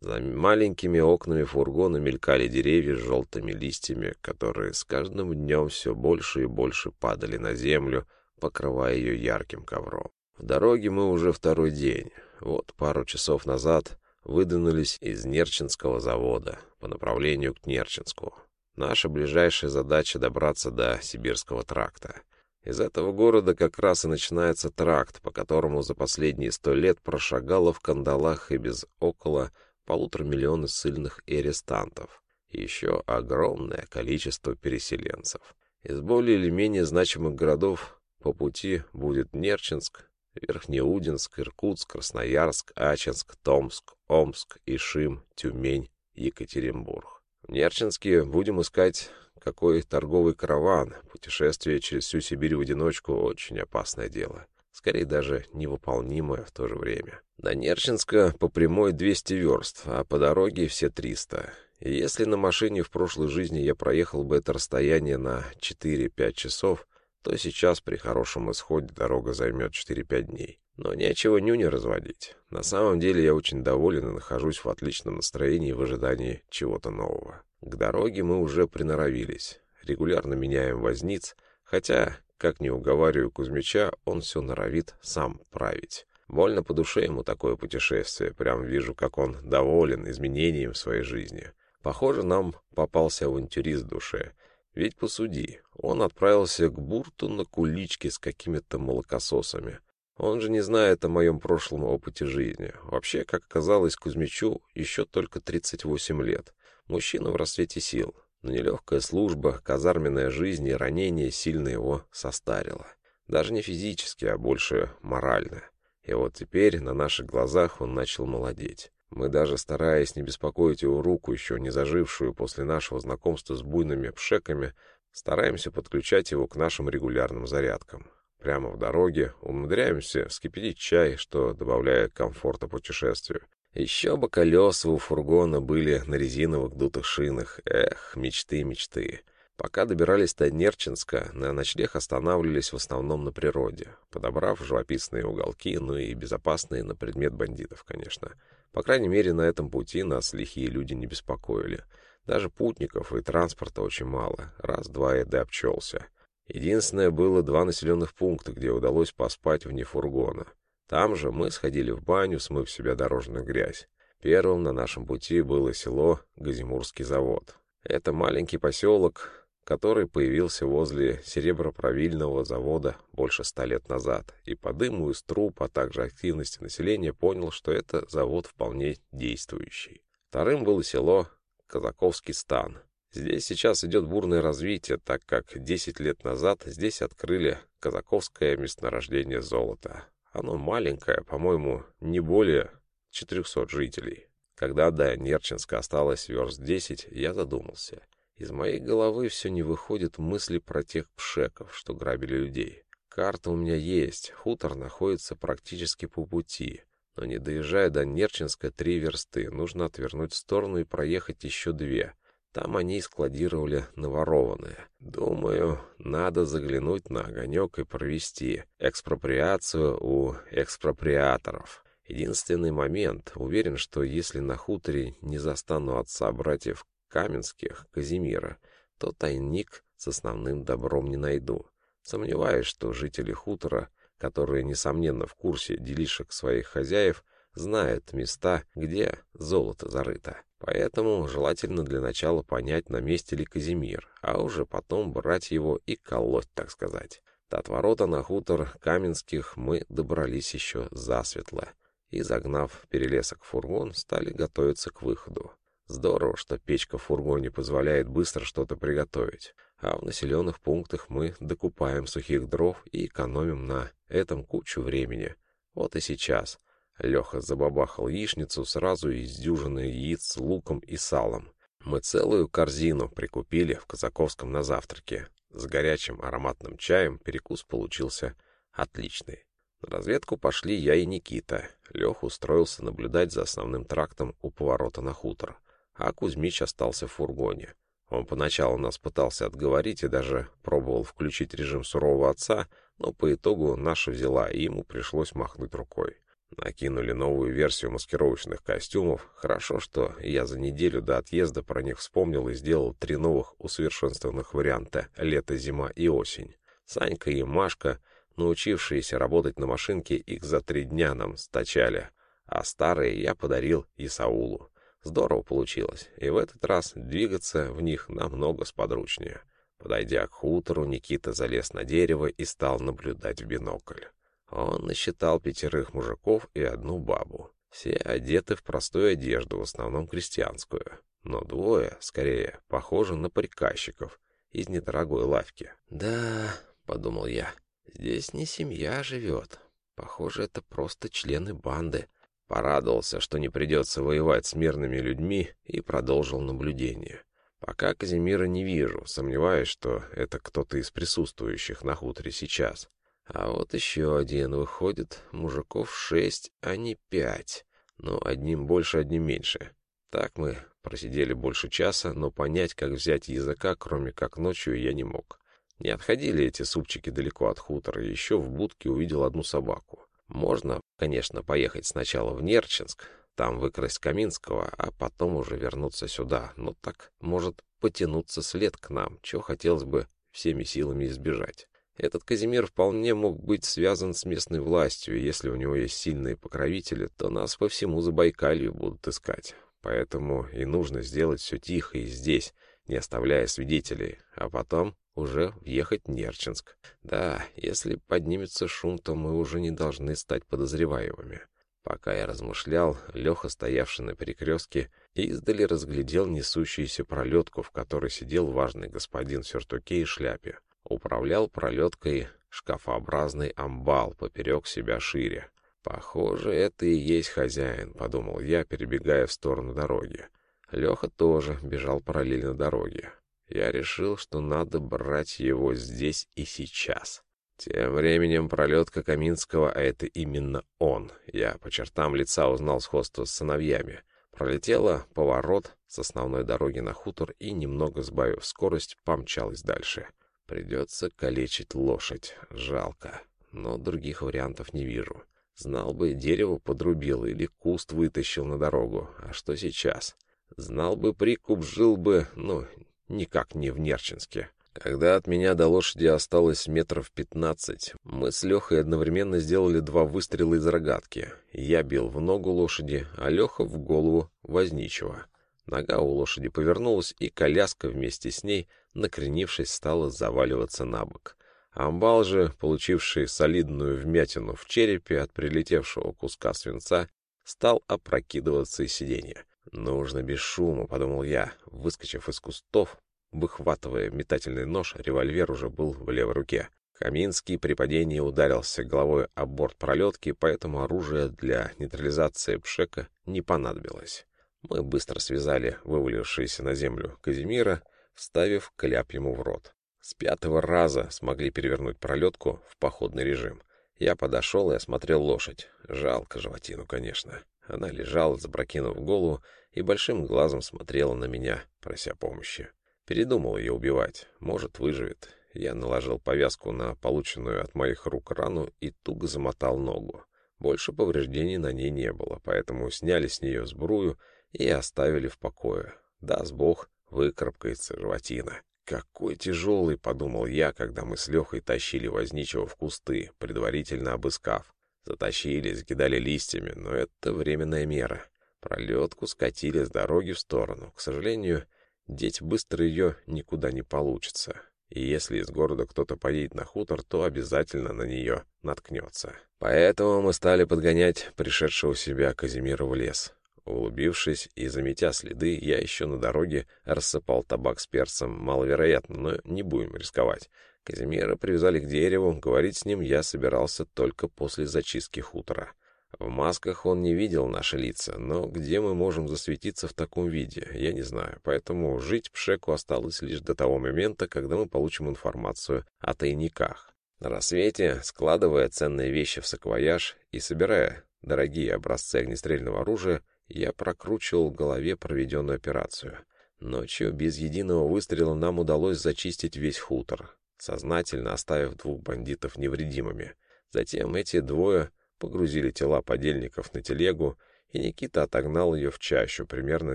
За маленькими окнами фургона мелькали деревья с желтыми листьями, которые с каждым днем все больше и больше падали на землю, покрывая ее ярким ковром. В дороге мы уже второй день. Вот пару часов назад выдвинулись из Нерчинского завода по направлению к Нерчинску. Наша ближайшая задача — добраться до Сибирского тракта. Из этого города как раз и начинается тракт, по которому за последние сто лет прошагало в кандалах и без около полутора миллиона ссыльных и арестантов, и еще огромное количество переселенцев. Из более или менее значимых городов по пути будет Нерчинск, Верхнеудинск, Иркутск, Красноярск, Ачинск, Томск, Омск, Ишим, Тюмень, Екатеринбург. В Нерчинске будем искать какой торговый караван. Путешествие через всю Сибирь в одиночку — очень опасное дело. Скорее даже невыполнимое в то же время. До Нерчинска по прямой 200 верст, а по дороге все 300. И если на машине в прошлой жизни я проехал бы это расстояние на 4-5 часов, то сейчас при хорошем исходе дорога займет 4-5 дней. Но нечего нюни разводить. На самом деле я очень доволен и нахожусь в отличном настроении в ожидании чего-то нового. К дороге мы уже приноровились. Регулярно меняем возниц, хотя, как не уговариваю Кузьмича, он все норовит сам править. Больно по душе ему такое путешествие, прям вижу, как он доволен изменением в своей жизни. Похоже, нам попался авантюрист в душе. Ведь посуди, он отправился к Бурту на куличке с какими-то молокососами. Он же не знает о моем прошлом опыте жизни. Вообще, как оказалось Кузьмичу, еще только 38 лет. Мужчина в расцвете сил. Но нелегкая служба, казарменная жизнь и ранение сильно его состарило. Даже не физически, а больше морально. И вот теперь на наших глазах он начал молодеть. Мы даже, стараясь не беспокоить его руку, еще не зажившую после нашего знакомства с буйными пшеками, стараемся подключать его к нашим регулярным зарядкам. Прямо в дороге умудряемся вскипятить чай, что добавляет комфорта путешествию. Еще бы колеса у фургона были на резиновых дутых шинах. Эх, мечты, мечты. Пока добирались до Нерчинска, на ночлег останавливались в основном на природе, подобрав живописные уголки, ну и безопасные на предмет бандитов, конечно. По крайней мере, на этом пути нас лихие люди не беспокоили. Даже путников и транспорта очень мало. Раз-два да обчелся. Единственное, было два населенных пункта, где удалось поспать вне фургона. Там же мы сходили в баню, смыв себя дорожную грязь. Первым на нашем пути было село Газимурский завод. Это маленький поселок, который появился возле серебропровильного завода больше ста лет назад, и по дыму из труб, а также активности населения понял, что это завод вполне действующий. Вторым было село Казаковский стан. Здесь сейчас идет бурное развитие, так как 10 лет назад здесь открыли казаковское месторождение золота. Оно маленькое, по-моему, не более 400 жителей. Когда до Нерчинска осталось верст 10, я задумался — из моей головы все не выходит мысли про тех пшеков, что грабили людей. Карта у меня есть, хутор находится практически по пути, но не доезжая до Нерчинска три версты, нужно отвернуть в сторону и проехать еще две. Там они складировали наворованное. Думаю, надо заглянуть на огонек и провести экспроприацию у экспроприаторов. Единственный момент, уверен, что если на хуторе не застану отца братьев Каменских, Казимира, то тайник с основным добром не найду. Сомневаюсь, что жители хутора, которые, несомненно, в курсе делишек своих хозяев, знают места, где золото зарыто. Поэтому желательно для начала понять, на месте ли Казимир, а уже потом брать его и колоть, так сказать. До отворота на хутор Каменских мы добрались еще засветло и, загнав перелесок фургон, стали готовиться к выходу. Здорово, что печка в фургоне позволяет быстро что-то приготовить, а в населенных пунктах мы докупаем сухих дров и экономим на этом кучу времени. Вот и сейчас. Леха забабахал яичницу сразу из дюжины яиц с луком и салом. Мы целую корзину прикупили в Казаковском на завтраке. С горячим ароматным чаем перекус получился отличный. На разведку пошли я и Никита. Леха устроился наблюдать за основным трактом у поворота на хутор а Кузьмич остался в фургоне. Он поначалу нас пытался отговорить и даже пробовал включить режим сурового отца, но по итогу наша взяла, и ему пришлось махнуть рукой. Накинули новую версию маскировочных костюмов. Хорошо, что я за неделю до отъезда про них вспомнил и сделал три новых усовершенствованных варианта «Лето, зима и осень». Санька и Машка, научившиеся работать на машинке, их за три дня нам стачали, а старые я подарил Исаулу. Здорово получилось, и в этот раз двигаться в них намного сподручнее. Подойдя к хутору, Никита залез на дерево и стал наблюдать в бинокль. Он насчитал пятерых мужиков и одну бабу. Все одеты в простую одежду, в основном крестьянскую. Но двое, скорее, похожи на приказчиков из недорогой лавки. «Да», — подумал я, — «здесь не семья живет. Похоже, это просто члены банды». Порадовался, что не придется воевать с мирными людьми, и продолжил наблюдение. Пока Казимира не вижу, сомневаюсь, что это кто-то из присутствующих на хуторе сейчас. А вот еще один выходит, мужиков шесть, а не пять. Но одним больше, одним меньше. Так мы просидели больше часа, но понять, как взять языка, кроме как ночью, я не мог. Не отходили эти супчики далеко от хутора, еще в будке увидел одну собаку. Можно, конечно, поехать сначала в Нерчинск, там выкрасть Каминского, а потом уже вернуться сюда. Но так может потянуться след к нам, чего хотелось бы всеми силами избежать. Этот Казимир вполне мог быть связан с местной властью, и если у него есть сильные покровители, то нас по всему Забайкалью будут искать. Поэтому и нужно сделать все тихо и здесь, не оставляя свидетелей, а потом уже въехать в Нерчинск. Да, если поднимется шум, то мы уже не должны стать подозреваемыми. Пока я размышлял, Леха, стоявший на перекрестке, издали разглядел несущуюся пролетку, в которой сидел важный господин в сюртуке и шляпе. Управлял пролеткой шкафообразный амбал поперек себя шире. «Похоже, это и есть хозяин», — подумал я, перебегая в сторону дороги. Леха тоже бежал параллельно дороге. Я решил, что надо брать его здесь и сейчас. Тем временем пролетка Каминского, а это именно он, я по чертам лица узнал сходство с сыновьями, пролетела поворот с основной дороги на хутор и, немного сбавив скорость, помчалась дальше. Придется калечить лошадь, жалко, но других вариантов не вижу. Знал бы, дерево подрубил или куст вытащил на дорогу, а что сейчас? Знал бы, прикуп жил бы, ну, никак не в Нерчинске. Когда от меня до лошади осталось метров пятнадцать, мы с Лехой одновременно сделали два выстрела из рогатки. Я бил в ногу лошади, а Леха в голову возничего. Нога у лошади повернулась, и коляска вместе с ней, накренившись, стала заваливаться на бок. Амбал же, получивший солидную вмятину в черепе от прилетевшего куска свинца, стал опрокидываться из сиденья. «Нужно без шума», — подумал я, выскочив из кустов, Выхватывая метательный нож, револьвер уже был в левой руке. Каминский при падении ударился головой об борт пролетки, поэтому оружие для нейтрализации Пшека не понадобилось. Мы быстро связали вывалившийся на землю Казимира, вставив кляп ему в рот. С пятого раза смогли перевернуть пролетку в походный режим. Я подошел и осмотрел лошадь. Жалко животину, конечно. Она лежала, запрокинув голову, и большим глазом смотрела на меня, прося помощи. Передумал ее убивать. Может, выживет. Я наложил повязку на полученную от моих рук рану и туго замотал ногу. Больше повреждений на ней не было, поэтому сняли с нее сбрую и оставили в покое. Даст бог, выкарабкается животина. «Какой тяжелый!» — подумал я, когда мы с Лехой тащили возничего в кусты, предварительно обыскав. Затащили, закидали листьями, но это временная мера. Пролетку скатили с дороги в сторону. К сожалению, Деть быстро ее никуда не получится. И если из города кто-то поедет на хутор, то обязательно на нее наткнется. Поэтому мы стали подгонять пришедшего себя Казимира в лес. Улубившись и заметя следы, я еще на дороге рассыпал табак с перцем, маловероятно, но не будем рисковать. Казимира привязали к дереву, говорить с ним я собирался только после зачистки хутора. В масках он не видел наши лица, но где мы можем засветиться в таком виде, я не знаю. Поэтому жить Пшеку осталось лишь до того момента, когда мы получим информацию о тайниках. На рассвете, складывая ценные вещи в саквояж и собирая дорогие образцы огнестрельного оружия, я прокручивал в голове проведенную операцию. Ночью без единого выстрела нам удалось зачистить весь хутор, сознательно оставив двух бандитов невредимыми. Затем эти двое погрузили тела подельников на телегу, и Никита отогнал ее в чащу, примерно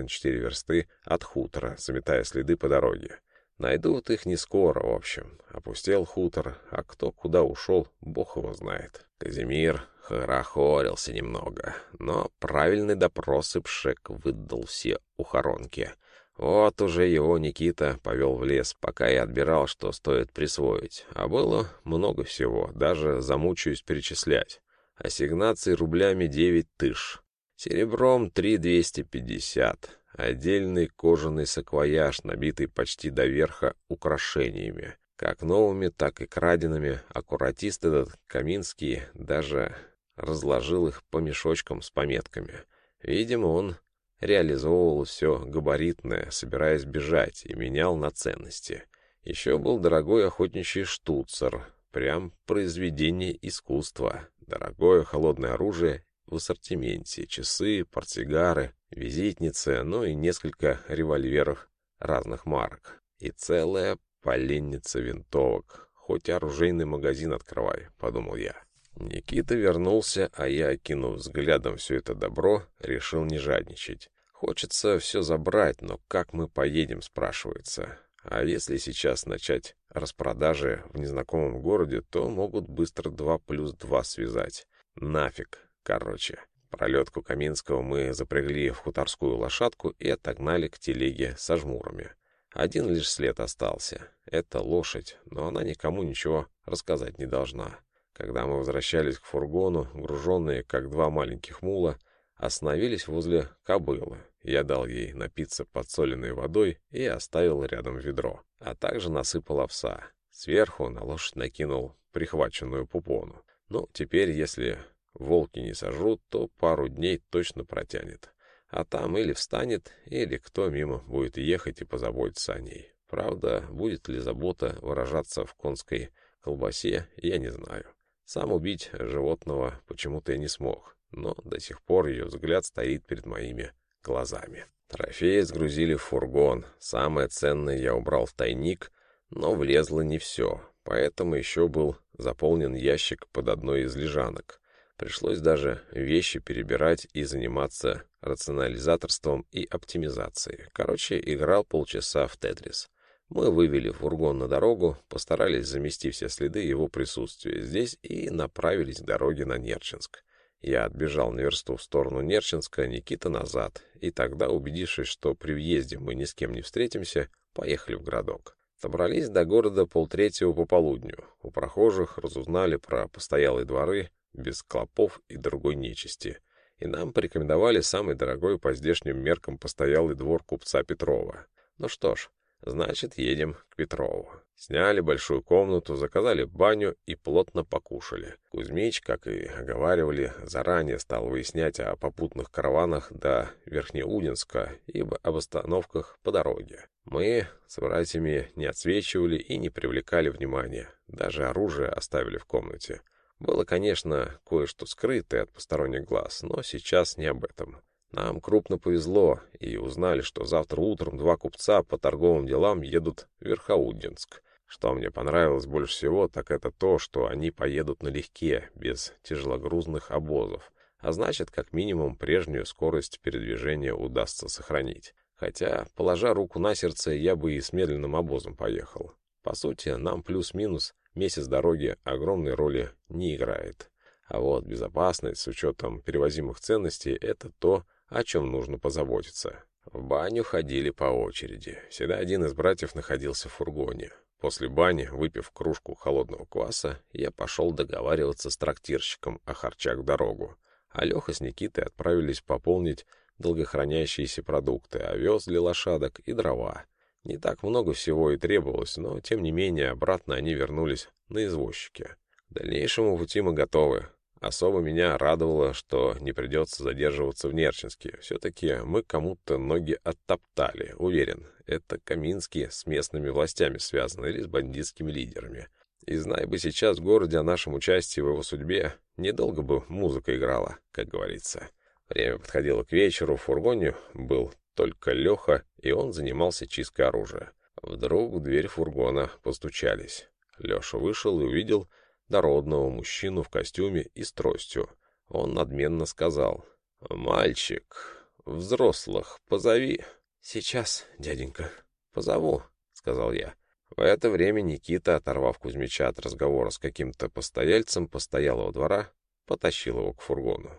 на четыре версты от хутора, заметая следы по дороге. Найдут их не скоро, в общем. Опустел хутор, а кто куда ушел, бог его знает. Казимир хорохорился немного, но правильный допрос и Пшек выдал все ухоронки. Вот уже его Никита повел в лес, пока я отбирал, что стоит присвоить. А было много всего, даже замучаюсь перечислять. Ассигнации рублями девять тысяч, серебром три двести пятьдесят, Отдельный кожаный саквояж, набитый почти до верха украшениями. Как новыми, так и краденными. Аккуратист этот Каминский даже разложил их по мешочкам с пометками. Видимо, он реализовывал все габаритное, собираясь бежать, и менял на ценности. Еще был дорогой охотничий штуцер, прям произведение искусства. Дорогое холодное оружие в ассортименте, часы, портсигары, визитницы, ну и несколько револьверов разных марок. И целая поленница винтовок. Хоть оружейный магазин открывай, подумал я. Никита вернулся, а я, окинув взглядом все это добро, решил не жадничать. Хочется все забрать, но как мы поедем, спрашивается. А если сейчас начать распродажи в незнакомом городе, то могут быстро два плюс два связать. Нафиг, короче. Пролетку Каминского мы запрягли в хуторскую лошадку и отогнали к телеге со жмурами. Один лишь след остался. Это лошадь, но она никому ничего рассказать не должна. Когда мы возвращались к фургону, груженные, как два маленьких мула, остановились возле кобылы. Я дал ей напиться подсоленной водой и оставил рядом ведро, а также насыпал овса. Сверху на лошадь накинул прихваченную пупону. Ну, теперь, если волки не сожрут, то пару дней точно протянет. А там или встанет, или кто мимо будет ехать и позаботиться о ней. Правда, будет ли забота выражаться в конской колбасе, я не знаю. Сам убить животного почему-то я не смог, но до сих пор ее взгляд стоит перед моими глазами. Трофеи сгрузили в фургон, самое ценное я убрал в тайник, но влезло не все, поэтому еще был заполнен ящик под одной из лежанок. Пришлось даже вещи перебирать и заниматься рационализаторством и оптимизацией. Короче, играл полчаса в Тетрис. Мы вывели фургон на дорогу, постарались замести все следы его присутствия здесь и направились к дороге на Нерчинск. Я отбежал на версту в сторону Нерчинска, Никита назад, и тогда, убедившись, что при въезде мы ни с кем не встретимся, поехали в городок. Добрались до города полтретьего по полудню. У прохожих разузнали про постоялые дворы, без клопов и другой нечисти, и нам порекомендовали самый дорогой по здешним меркам постоялый двор купца Петрова. Ну что ж, значит, едем к Петрову. Сняли большую комнату, заказали баню и плотно покушали. Кузьмич, как и оговаривали, заранее стал выяснять о попутных караванах до Верхнеудинска и об остановках по дороге. Мы с братьями не отсвечивали и не привлекали внимания. Даже оружие оставили в комнате. Было, конечно, кое-что скрытое от посторонних глаз, но сейчас не об этом. Нам крупно повезло, и узнали, что завтра утром два купца по торговым делам едут в Верхоудинск. Что мне понравилось больше всего, так это то, что они поедут налегке, без тяжелогрузных обозов. А значит, как минимум, прежнюю скорость передвижения удастся сохранить. Хотя, положа руку на сердце, я бы и с медленным обозом поехал. По сути, нам плюс-минус месяц дороги огромной роли не играет. А вот безопасность с учетом перевозимых ценностей — это то, о чем нужно позаботиться. В баню ходили по очереди. Всегда один из братьев находился в фургоне. После бани, выпив кружку холодного кваса, я пошел договариваться с трактирщиком о харчах дорогу. А Леха с Никитой отправились пополнить долгохранящиеся продукты, овес для лошадок и дрова. Не так много всего и требовалось, но, тем не менее, обратно они вернулись на извозчике. К дальнейшему пути мы готовы. Особо меня радовало, что не придется задерживаться в Нерчинске. Все-таки мы кому-то ноги оттоптали, уверен. Это Каминский с местными властями связан или с бандитскими лидерами. И знай бы сейчас в городе о нашем участии в его судьбе, недолго бы музыка играла, как говорится. Время подходило к вечеру, в фургоне был только Леха, и он занимался чисткой оружия. Вдруг в дверь фургона постучались. Леша вышел и увидел дородного мужчину в костюме и с тростью. Он надменно сказал. «Мальчик, взрослых позови». «Сейчас, дяденька, позову», — сказал я. В это время Никита, оторвав Кузьмича от разговора с каким-то постояльцем постоялого двора, потащил его к фургону.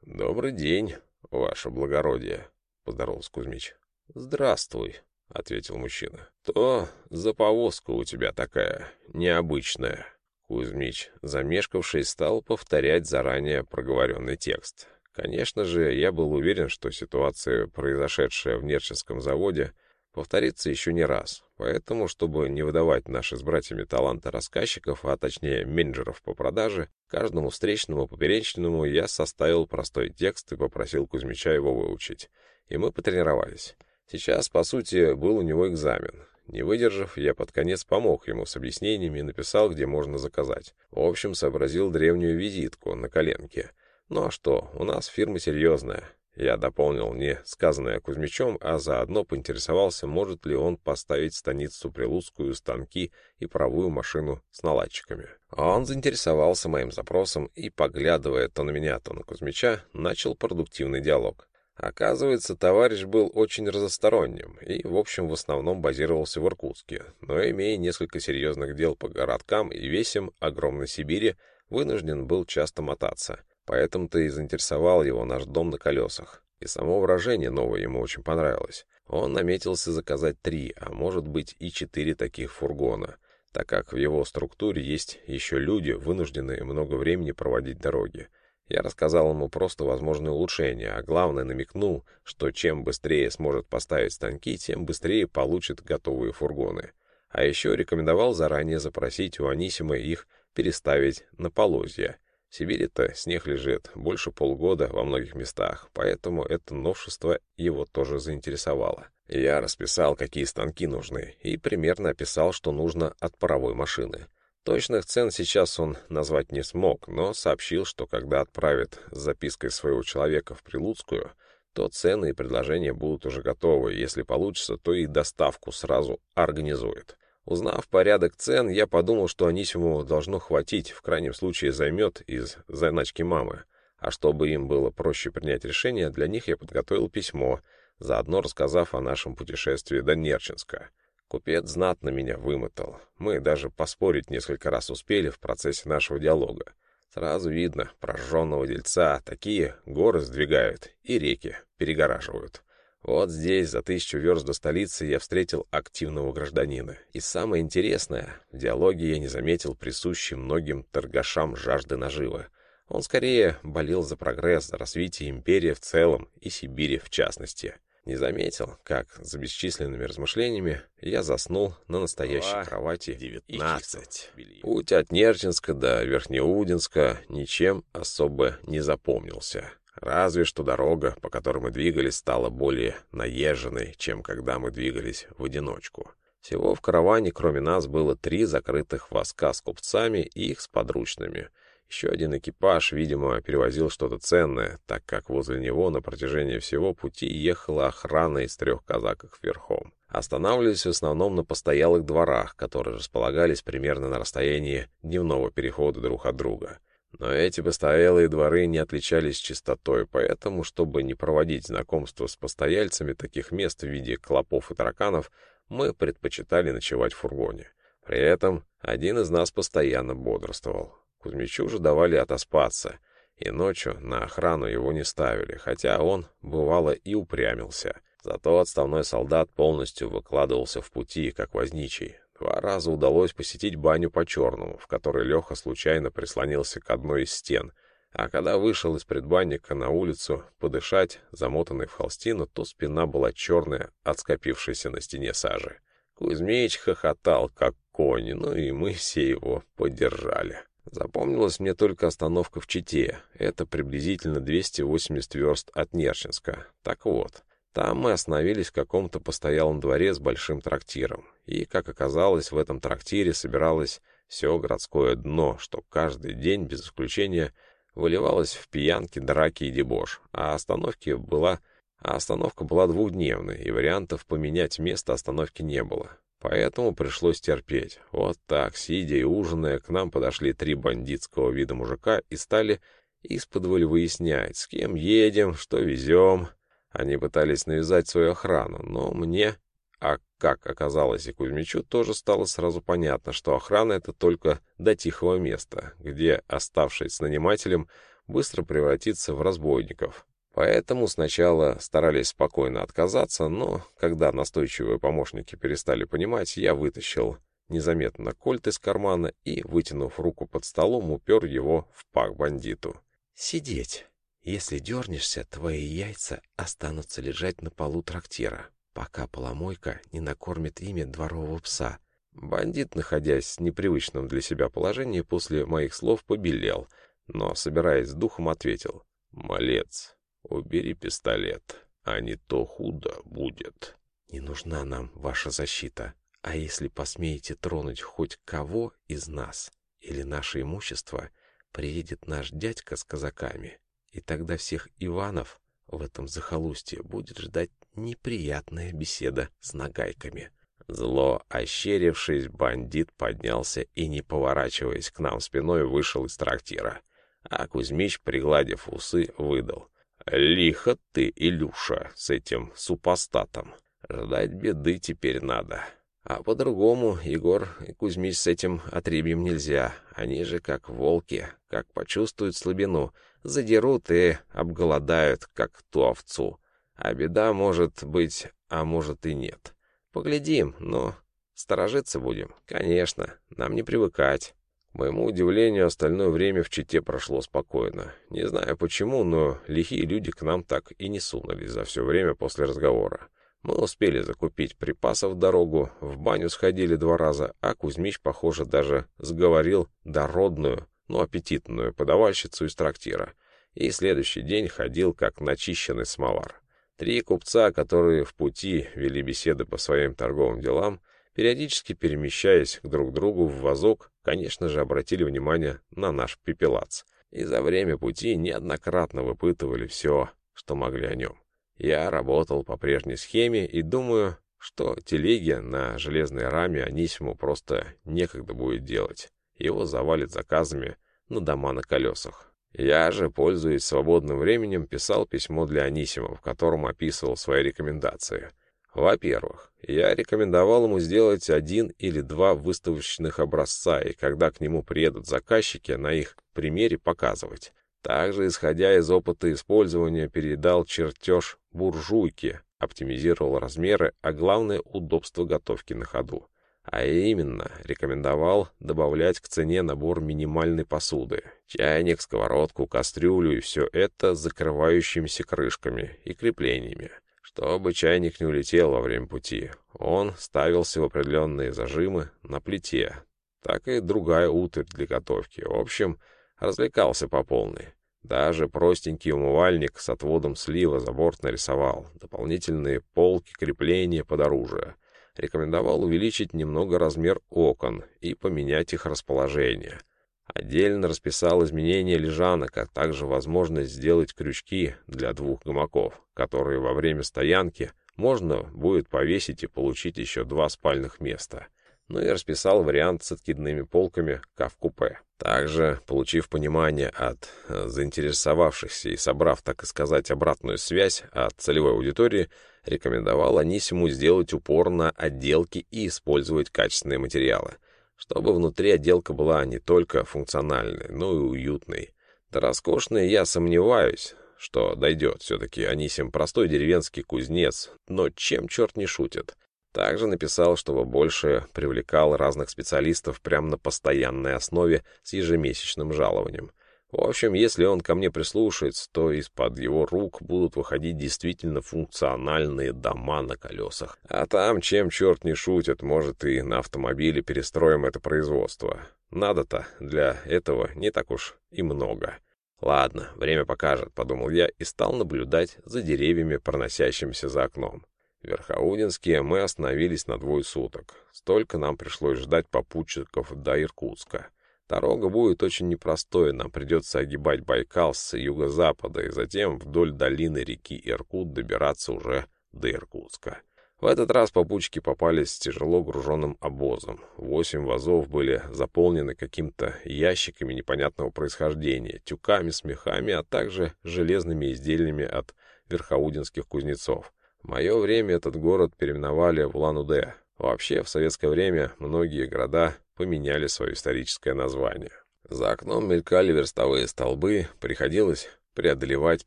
«Добрый день, ваше благородие», — поздоровался Кузьмич. «Здравствуй», — ответил мужчина. «То за повозка у тебя такая необычная». Кузьмич, замешкавшись, стал повторять заранее проговоренный текст. Конечно же, я был уверен, что ситуация, произошедшая в Нерчинском заводе, повторится еще не раз. Поэтому, чтобы не выдавать наши с братьями таланты рассказчиков, а точнее менеджеров по продаже, каждому встречному поперечному я составил простой текст и попросил Кузьмича его выучить. И мы потренировались. Сейчас, по сути, был у него экзамен. Не выдержав, я под конец помог ему с объяснениями и написал, где можно заказать. В общем, сообразил древнюю визитку на коленке. Ну а что, у нас фирма серьезная. Я дополнил не сказанное Кузьмичом, а заодно поинтересовался, может ли он поставить станицу Прилузскую станки и правую машину с наладчиками. Он заинтересовался моим запросом и, поглядывая то на меня, то на Кузьмича, начал продуктивный диалог. Оказывается, товарищ был очень разносторонним и, в общем, в основном базировался в Иркутске, но, имея несколько серьезных дел по городкам и весям огромной Сибири, вынужден был часто мотаться — Поэтому-то и заинтересовал его наш дом на колесах. И само выражение новое ему очень понравилось. Он наметился заказать три, а может быть и четыре таких фургона, так как в его структуре есть еще люди, вынужденные много времени проводить дороги. Я рассказал ему просто возможные улучшения, а главное намекнул, что чем быстрее сможет поставить станки, тем быстрее получит готовые фургоны. А еще рекомендовал заранее запросить у Анисима их переставить на полозья, в Сибири-то снег лежит больше полгода во многих местах, поэтому это новшество его тоже заинтересовало. Я расписал, какие станки нужны, и примерно описал, что нужно от паровой машины. Точных цен сейчас он назвать не смог, но сообщил, что когда отправит с запиской своего человека в Прилуцкую, то цены и предложения будут уже готовы, если получится, то и доставку сразу организует. Узнав порядок цен, я подумал, что Анисимову должно хватить, в крайнем случае займет из заначки мамы. А чтобы им было проще принять решение, для них я подготовил письмо, заодно рассказав о нашем путешествии до Нерчинска. Купец знатно меня вымотал. Мы даже поспорить несколько раз успели в процессе нашего диалога. Сразу видно, прожженного дельца такие горы сдвигают и реки перегораживают. Вот здесь, за тысячу верст до столицы, я встретил активного гражданина. И самое интересное, в диалоге я не заметил присущей многим торгашам жажды наживы. Он скорее болел за прогресс, за развитие империи в целом и Сибири в частности. Не заметил, как за бесчисленными размышлениями я заснул на настоящей Два, кровати 19. Путь от Нерчинска до Верхнеудинска ничем особо не запомнился. Разве что дорога, по которой мы двигались, стала более наезженной, чем когда мы двигались в одиночку. Всего в караване, кроме нас, было три закрытых воска с купцами и их с подручными. Еще один экипаж, видимо, перевозил что-то ценное, так как возле него на протяжении всего пути ехала охрана из трех казаков верхом. Останавливались в основном на постоялых дворах, которые располагались примерно на расстоянии дневного перехода друг от друга. Но эти постоялые дворы не отличались чистотой, поэтому, чтобы не проводить знакомство с постояльцами таких мест в виде клопов и тараканов, мы предпочитали ночевать в фургоне. При этом один из нас постоянно бодрствовал. Кузьмичу же давали отоспаться, и ночью на охрану его не ставили, хотя он, бывало, и упрямился. Зато отставной солдат полностью выкладывался в пути, как возничий, Два раза удалось посетить баню по-черному, в которой Леха случайно прислонился к одной из стен, а когда вышел из предбанника на улицу подышать, замотанный в холстину, то спина была черная от скопившейся на стене сажи. Кузьмич хохотал, как конь, ну и мы все его поддержали. Запомнилась мне только остановка в Чите. Это приблизительно 280 верст от Нерчинска. Так вот, там мы остановились в каком-то постоялом дворе с большим трактиром. И, как оказалось, в этом трактире собиралось все городское дно, что каждый день, без исключения, выливалось в пьянки, драки и дебош. А остановки была... А остановка была двухдневной, и вариантов поменять место остановки не было. Поэтому пришлось терпеть. Вот так, сидя и ужиная, к нам подошли три бандитского вида мужика и стали исподволь выяснять, с кем едем, что везем. Они пытались навязать свою охрану, но мне, а как оказалось и Кузьмичу, тоже стало сразу понятно, что охрана — это только до тихого места, где, оставшись с нанимателем, быстро превратится в разбойников. Поэтому сначала старались спокойно отказаться, но когда настойчивые помощники перестали понимать, я вытащил незаметно кольт из кармана и, вытянув руку под столом, упер его в пах бандиту. «Сидеть. Если дернешься, твои яйца останутся лежать на полу трактира, пока поломойка не накормит ими дворового пса». Бандит, находясь в непривычном для себя положении, после моих слов побелел, но, собираясь с духом, ответил. «Малец, убери пистолет, а не то худо будет». «Не нужна нам ваша защита. А если посмеете тронуть хоть кого из нас или наше имущество, приедет наш дядька с казаками, и тогда всех Иванов в этом захолустье будет ждать неприятная беседа с нагайками». Зло ощерившись, бандит поднялся и, не поворачиваясь к нам спиной, вышел из трактира. А Кузьмич, пригладив усы, выдал. «Лихо ты, Илюша, с этим супостатом. Ждать беды теперь надо. А по-другому, Егор и Кузьмич с этим отребьем нельзя. Они же как волки, как почувствуют слабину, задерут и обголодают, как ту овцу. А беда может быть, а может и нет. Поглядим, но сторожиться будем. Конечно, нам не привыкать моему удивлению, остальное время в Чите прошло спокойно. Не знаю почему, но лихие люди к нам так и не сунулись за все время после разговора. Мы успели закупить припасов в дорогу, в баню сходили два раза, а Кузьмич, похоже, даже сговорил дородную, но аппетитную подавальщицу из трактира. И следующий день ходил как начищенный самовар. Три купца, которые в пути вели беседы по своим торговым делам, периодически перемещаясь друг к другу в вазок, конечно же, обратили внимание на наш пепелац. И за время пути неоднократно выпытывали все, что могли о нем. Я работал по прежней схеме и думаю, что телеги на железной раме Анисиму просто некогда будет делать. Его завалит заказами на дома на колесах. Я же, пользуясь свободным временем, писал письмо для Анисима, в котором описывал свои рекомендации — во-первых, я рекомендовал ему сделать один или два выставочных образца, и когда к нему приедут заказчики, на их примере показывать. Также, исходя из опыта использования, передал чертеж буржуйки, оптимизировал размеры, а главное — удобство готовки на ходу. А именно, рекомендовал добавлять к цене набор минимальной посуды. Чайник, сковородку, кастрюлю и все это закрывающимися крышками и креплениями. Чтобы чайник не улетел во время пути, он ставился в определенные зажимы на плите, так и другая утварь для готовки. В общем, развлекался по полной. Даже простенький умывальник с отводом слива за борт нарисовал, дополнительные полки крепления под оружие. Рекомендовал увеличить немного размер окон и поменять их расположение — Отдельно расписал изменения лежанок, а также возможность сделать крючки для двух гамаков, которые во время стоянки можно будет повесить и получить еще два спальных места. Ну и расписал вариант с откидными полками кав-купе. Также, получив понимание от э, заинтересовавшихся и собрав, так сказать, обратную связь от целевой аудитории, рекомендовал Анисиму сделать упор на отделки и использовать качественные материалы — чтобы внутри отделка была не только функциональной, но и уютной. Да роскошной я сомневаюсь, что дойдет. Все-таки Анисим простой деревенский кузнец, но чем черт не шутит. Также написал, чтобы больше привлекал разных специалистов прямо на постоянной основе с ежемесячным жалованием. В общем, если он ко мне прислушается, то из-под его рук будут выходить действительно функциональные дома на колесах. А там, чем черт не шутит, может и на автомобиле перестроим это производство. Надо-то для этого не так уж и много. Ладно, время покажет, подумал я и стал наблюдать за деревьями, проносящимися за окном. В Верхоудинске мы остановились на двое суток. Столько нам пришлось ждать попутчиков до Иркутска. Дорога будет очень непростой, нам придется огибать Байкал с юго-запада и затем вдоль долины реки Иркут добираться уже до Иркутска. В этот раз попутчики попались с тяжело груженным обозом. Восемь вазов были заполнены какими-то ящиками непонятного происхождения, тюками с мехами, а также железными изделиями от верхоудинских кузнецов. В мое время этот город переименовали в Улан-Удэ. Вообще, в советское время многие города поменяли свое историческое название. За окном мелькали верстовые столбы, приходилось преодолевать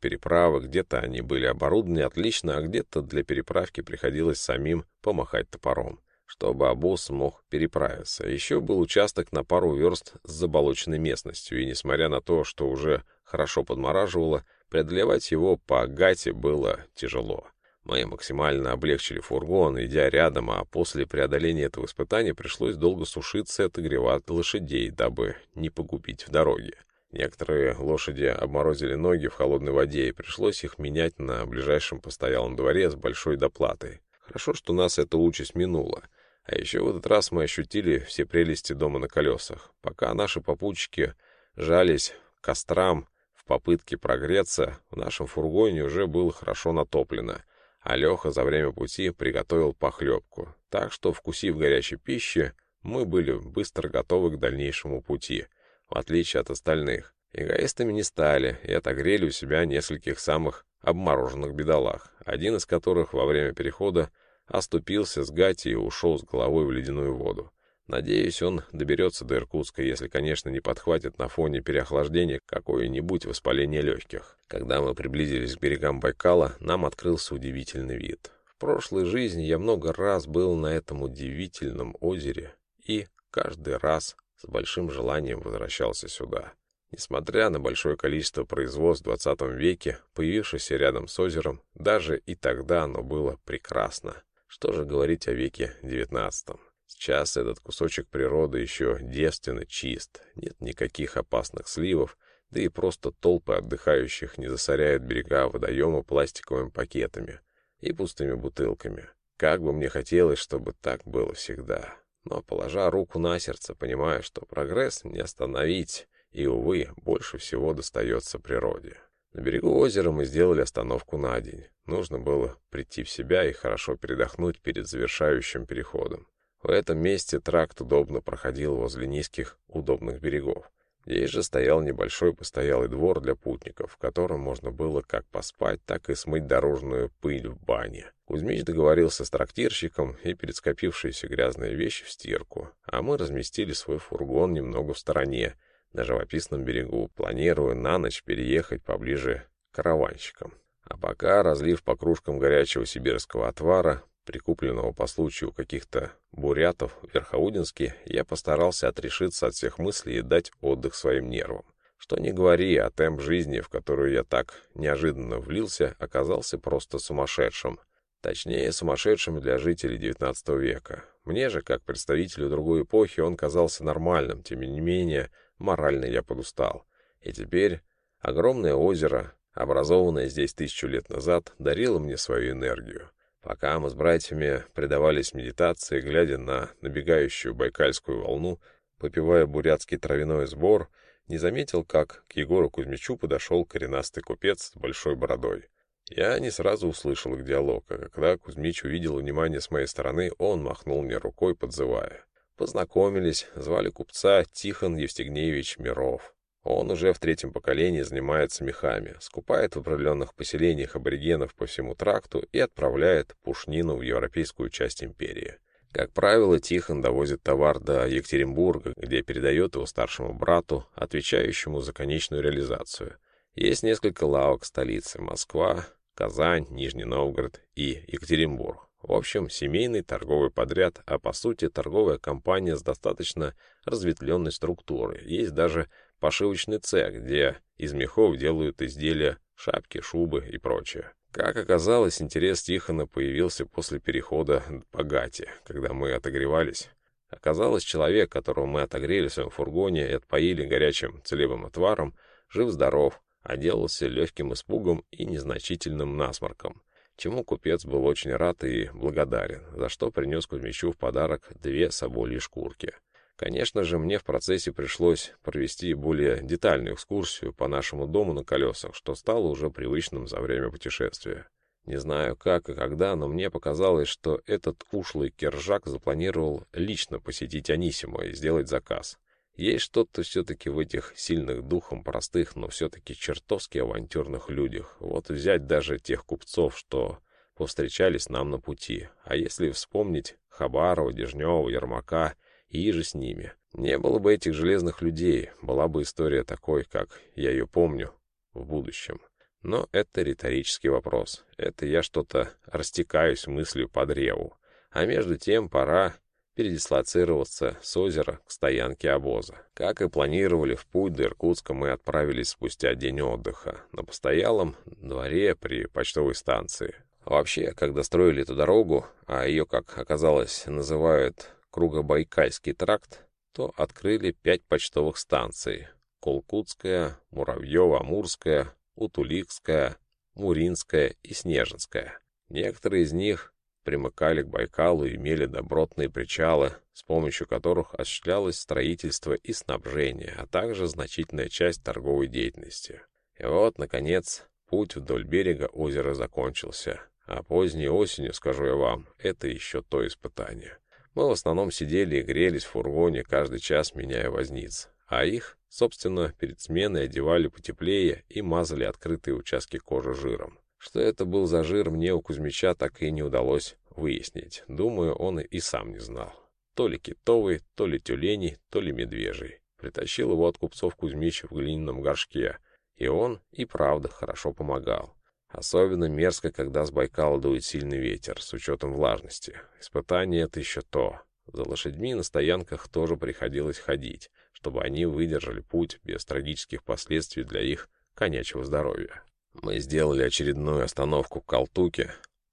переправы, где-то они были оборудованы отлично, а где-то для переправки приходилось самим помахать топором, чтобы обоз смог переправиться. Еще был участок на пару верст с заболоченной местностью, и несмотря на то, что уже хорошо подмораживало, преодолевать его по гате было тяжело. Мы максимально облегчили фургон, идя рядом, а после преодоления этого испытания пришлось долго сушиться и отогревать лошадей, дабы не погубить в дороге. Некоторые лошади обморозили ноги в холодной воде, и пришлось их менять на ближайшем постоялом дворе с большой доплатой. Хорошо, что нас эта участь минула. А еще в этот раз мы ощутили все прелести дома на колесах. Пока наши попутчики жались кострам в попытке прогреться, в нашем фургоне уже было хорошо натоплено, а Леха за время пути приготовил похлебку. Так что, вкусив горячей пищи, мы были быстро готовы к дальнейшему пути — в отличие от остальных. Эгоистами не стали и отогрели у себя нескольких самых обмороженных бедолаг, один из которых во время перехода оступился с гати и ушел с головой в ледяную воду. Надеюсь, он доберется до Иркутска, если, конечно, не подхватит на фоне переохлаждения какое-нибудь воспаление легких. Когда мы приблизились к берегам Байкала, нам открылся удивительный вид. В прошлой жизни я много раз был на этом удивительном озере и каждый раз с большим желанием возвращался сюда. Несмотря на большое количество производств в 20 веке, появившееся рядом с озером, даже и тогда оно было прекрасно. Что же говорить о веке XIX? Сейчас этот кусочек природы еще девственно чист, нет никаких опасных сливов, да и просто толпы отдыхающих не засоряют берега водоема пластиковыми пакетами и пустыми бутылками. Как бы мне хотелось, чтобы так было всегда но, положа руку на сердце, понимая, что прогресс не остановить, и, увы, больше всего достается природе. На берегу озера мы сделали остановку на день. Нужно было прийти в себя и хорошо передохнуть перед завершающим переходом. В этом месте тракт удобно проходил возле низких, удобных берегов. Здесь же стоял небольшой постоялый двор для путников, в котором можно было как поспать, так и смыть дорожную пыль в бане. Кузьмич договорился с трактирщиком и перед скопившиеся грязные вещи в стирку, а мы разместили свой фургон немного в стороне, на живописном берегу, планируя на ночь переехать поближе к караванщикам. А пока, разлив по кружкам горячего сибирского отвара, прикупленного по случаю каких-то бурятов в Верхоудинске, я постарался отрешиться от всех мыслей и дать отдых своим нервам. Что не говори, а темп жизни, в которую я так неожиданно влился, оказался просто сумасшедшим. Точнее, сумасшедшим для жителей XIX века. Мне же, как представителю другой эпохи, он казался нормальным, тем не менее, морально я подустал. И теперь огромное озеро, образованное здесь тысячу лет назад, дарило мне свою энергию. Пока мы с братьями предавались медитации, глядя на набегающую байкальскую волну, попивая бурятский травяной сбор, не заметил, как к Егору Кузьмичу подошел коренастый купец с большой бородой. Я не сразу услышал их диалог, а когда Кузьмич увидел внимание с моей стороны, он махнул мне рукой, подзывая. Познакомились, звали купца Тихон Евстигнеевич Миров. Он уже в третьем поколении занимается мехами, скупает в определенных поселениях аборигенов по всему тракту и отправляет пушнину в европейскую часть империи. Как правило, Тихон довозит товар до Екатеринбурга, где передает его старшему брату, отвечающему за конечную реализацию. Есть несколько лавок столицы – Москва, Казань, Нижний Новгород и Екатеринбург. В общем, семейный торговый подряд, а по сути торговая компания с достаточно разветвленной структурой. Есть даже пошивочный цех, где из мехов делают изделия, шапки, шубы и прочее. Как оказалось, интерес Тихона появился после перехода по Гате, когда мы отогревались. Оказалось, человек, которого мы отогрели в своем фургоне и отпоили горячим целебным отваром, жив-здоров, отделался легким испугом и незначительным насморком, чему купец был очень рад и благодарен, за что принес Кузьмичу в подарок две собольи шкурки. Конечно же, мне в процессе пришлось провести более детальную экскурсию по нашему дому на колесах, что стало уже привычным за время путешествия. Не знаю как и когда, но мне показалось, что этот ушлый кержак запланировал лично посетить Анисима и сделать заказ. Есть что-то все-таки в этих сильных духом простых, но все-таки чертовски авантюрных людях. Вот взять даже тех купцов, что повстречались нам на пути. А если вспомнить Хабарова, Дежнева, Ермака и же с ними. Не было бы этих железных людей, была бы история такой, как я ее помню, в будущем. Но это риторический вопрос. Это я что-то растекаюсь мыслью по древу. А между тем пора передислоцироваться с озера к стоянке обоза. Как и планировали, в путь до Иркутска мы отправились спустя день отдыха на постоялом дворе при почтовой станции. Вообще, когда строили эту дорогу, а ее, как оказалось, называют Кругобайкальский тракт, то открыли пять почтовых станций — Колкутская, Муравьева-Амурская, Утуликская, Муринская и Снежинская. Некоторые из них примыкали к Байкалу и имели добротные причалы, с помощью которых осуществлялось строительство и снабжение, а также значительная часть торговой деятельности. И вот, наконец, путь вдоль берега озера закончился. А поздней осенью, скажу я вам, это еще то испытание. Мы в основном сидели и грелись в фургоне, каждый час меняя возниц. А их Собственно, перед сменой одевали потеплее и мазали открытые участки кожи жиром. Что это был за жир, мне у Кузьмича так и не удалось выяснить. Думаю, он и сам не знал. То ли китовый, то ли тюленей, то ли медвежий. Притащил его от купцов Кузьмич в глиняном горшке. И он и правда хорошо помогал. Особенно мерзко, когда с Байкала дует сильный ветер, с учетом влажности. Испытание — это еще то. За лошадьми на стоянках тоже приходилось ходить чтобы они выдержали путь без трагических последствий для их конячего здоровья. Мы сделали очередную остановку в Калтуке.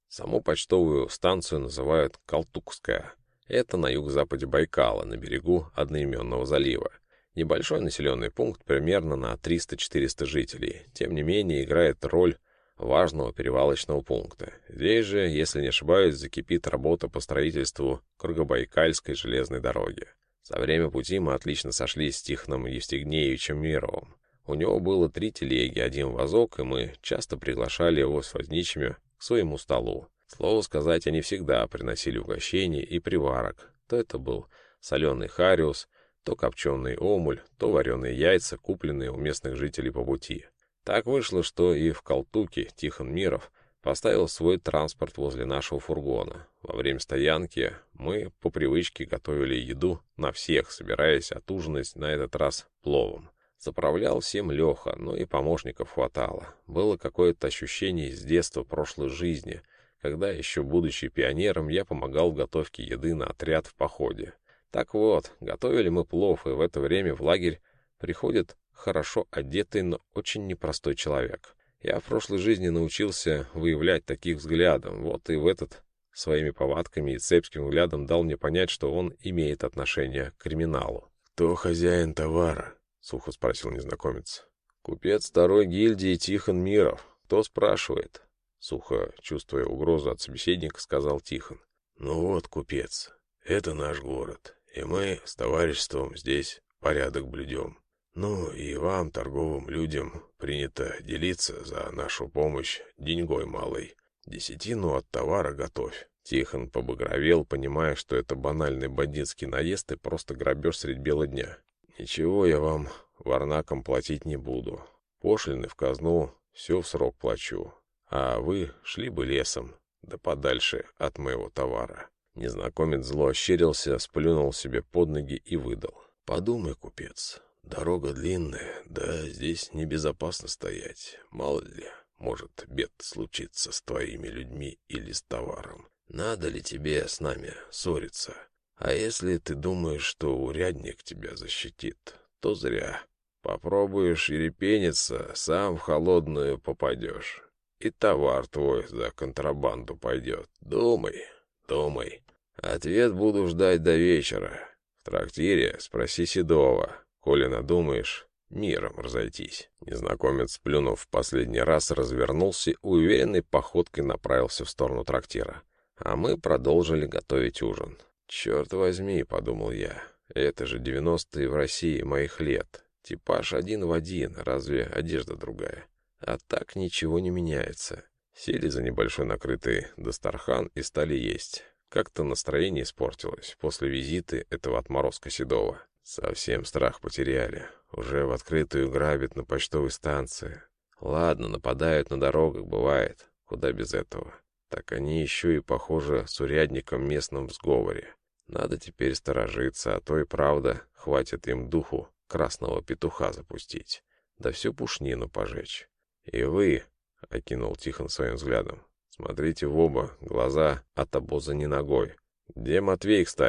Саму почтовую станцию называют Калтукская. Это на юго-западе Байкала, на берегу одноименного залива. Небольшой населенный пункт примерно на 300-400 жителей. Тем не менее, играет роль важного перевалочного пункта. Здесь же, если не ошибаюсь, закипит работа по строительству Кругобайкальской железной дороги. За время пути мы отлично сошлись с Тихоном Евстигнеевичем Мировым. У него было три телеги, один вазок, и мы часто приглашали его с возничими к своему столу. Слово сказать, они всегда приносили угощение и приварок. То это был соленый хариус, то копченый омуль, то вареные яйца, купленные у местных жителей по пути. Так вышло, что и в Калтуке Тихон Миров поставил свой транспорт возле нашего фургона. Во время стоянки мы по привычке готовили еду на всех, собираясь отужинать на этот раз пловом. Заправлял всем Леха, но и помощников хватало. Было какое-то ощущение из детства прошлой жизни, когда, еще будучи пионером, я помогал в готовке еды на отряд в походе. Так вот, готовили мы плов, и в это время в лагерь приходит хорошо одетый, но очень непростой человек. Я в прошлой жизни научился выявлять таких взглядом, вот и в этот своими повадками и цепским взглядом дал мне понять, что он имеет отношение к криминалу. «Кто хозяин товара?» — сухо спросил незнакомец. «Купец второй гильдии Тихон Миров. Кто спрашивает?» Сухо, чувствуя угрозу от собеседника, сказал Тихон. «Ну вот, купец, это наш город, и мы с товариществом здесь порядок блюдем. Ну и вам, торговым людям, принято делиться за нашу помощь деньгой малой. Десятину от товара готовь. Тихон побагровел, понимая, что это банальный бандитский наезд и просто грабеж средь бела дня. Ничего я вам варнаком платить не буду. Пошлины в казну, все в срок плачу. А вы шли бы лесом, да подальше от моего товара. Незнакомец зло ощерился, сплюнул себе под ноги и выдал. «Подумай, купец, Дорога длинная, да здесь небезопасно стоять. Мало ли, может бед случиться с твоими людьми или с товаром. Надо ли тебе с нами ссориться? А если ты думаешь, что урядник тебя защитит, то зря. Попробуешь ерепениться, сам в холодную попадешь. И товар твой за контрабанду пойдет. Думай, думай. Ответ буду ждать до вечера. В трактире спроси Седова. Коли надумаешь, миром разойтись. Незнакомец, плюнув в последний раз, развернулся и уверенной походкой направился в сторону трактира. А мы продолжили готовить ужин. «Черт возьми», — подумал я, — «это же девяностые в России моих лет. Типаж один в один, разве одежда другая? А так ничего не меняется. Сели за небольшой накрытый Дастархан и стали есть. Как-то настроение испортилось после визиты этого отморозка Седова. Совсем страх потеряли. Уже в открытую грабят на почтовой станции. Ладно, нападают на дорогах, бывает. Куда без этого. Так они еще и, похоже, с урядником местным в сговоре. Надо теперь сторожиться, а то и правда хватит им духу красного петуха запустить. Да всю пушнину пожечь. И вы, — окинул Тихон своим взглядом, — смотрите в оба, глаза от обоза не ногой. Где Матвей, кстати?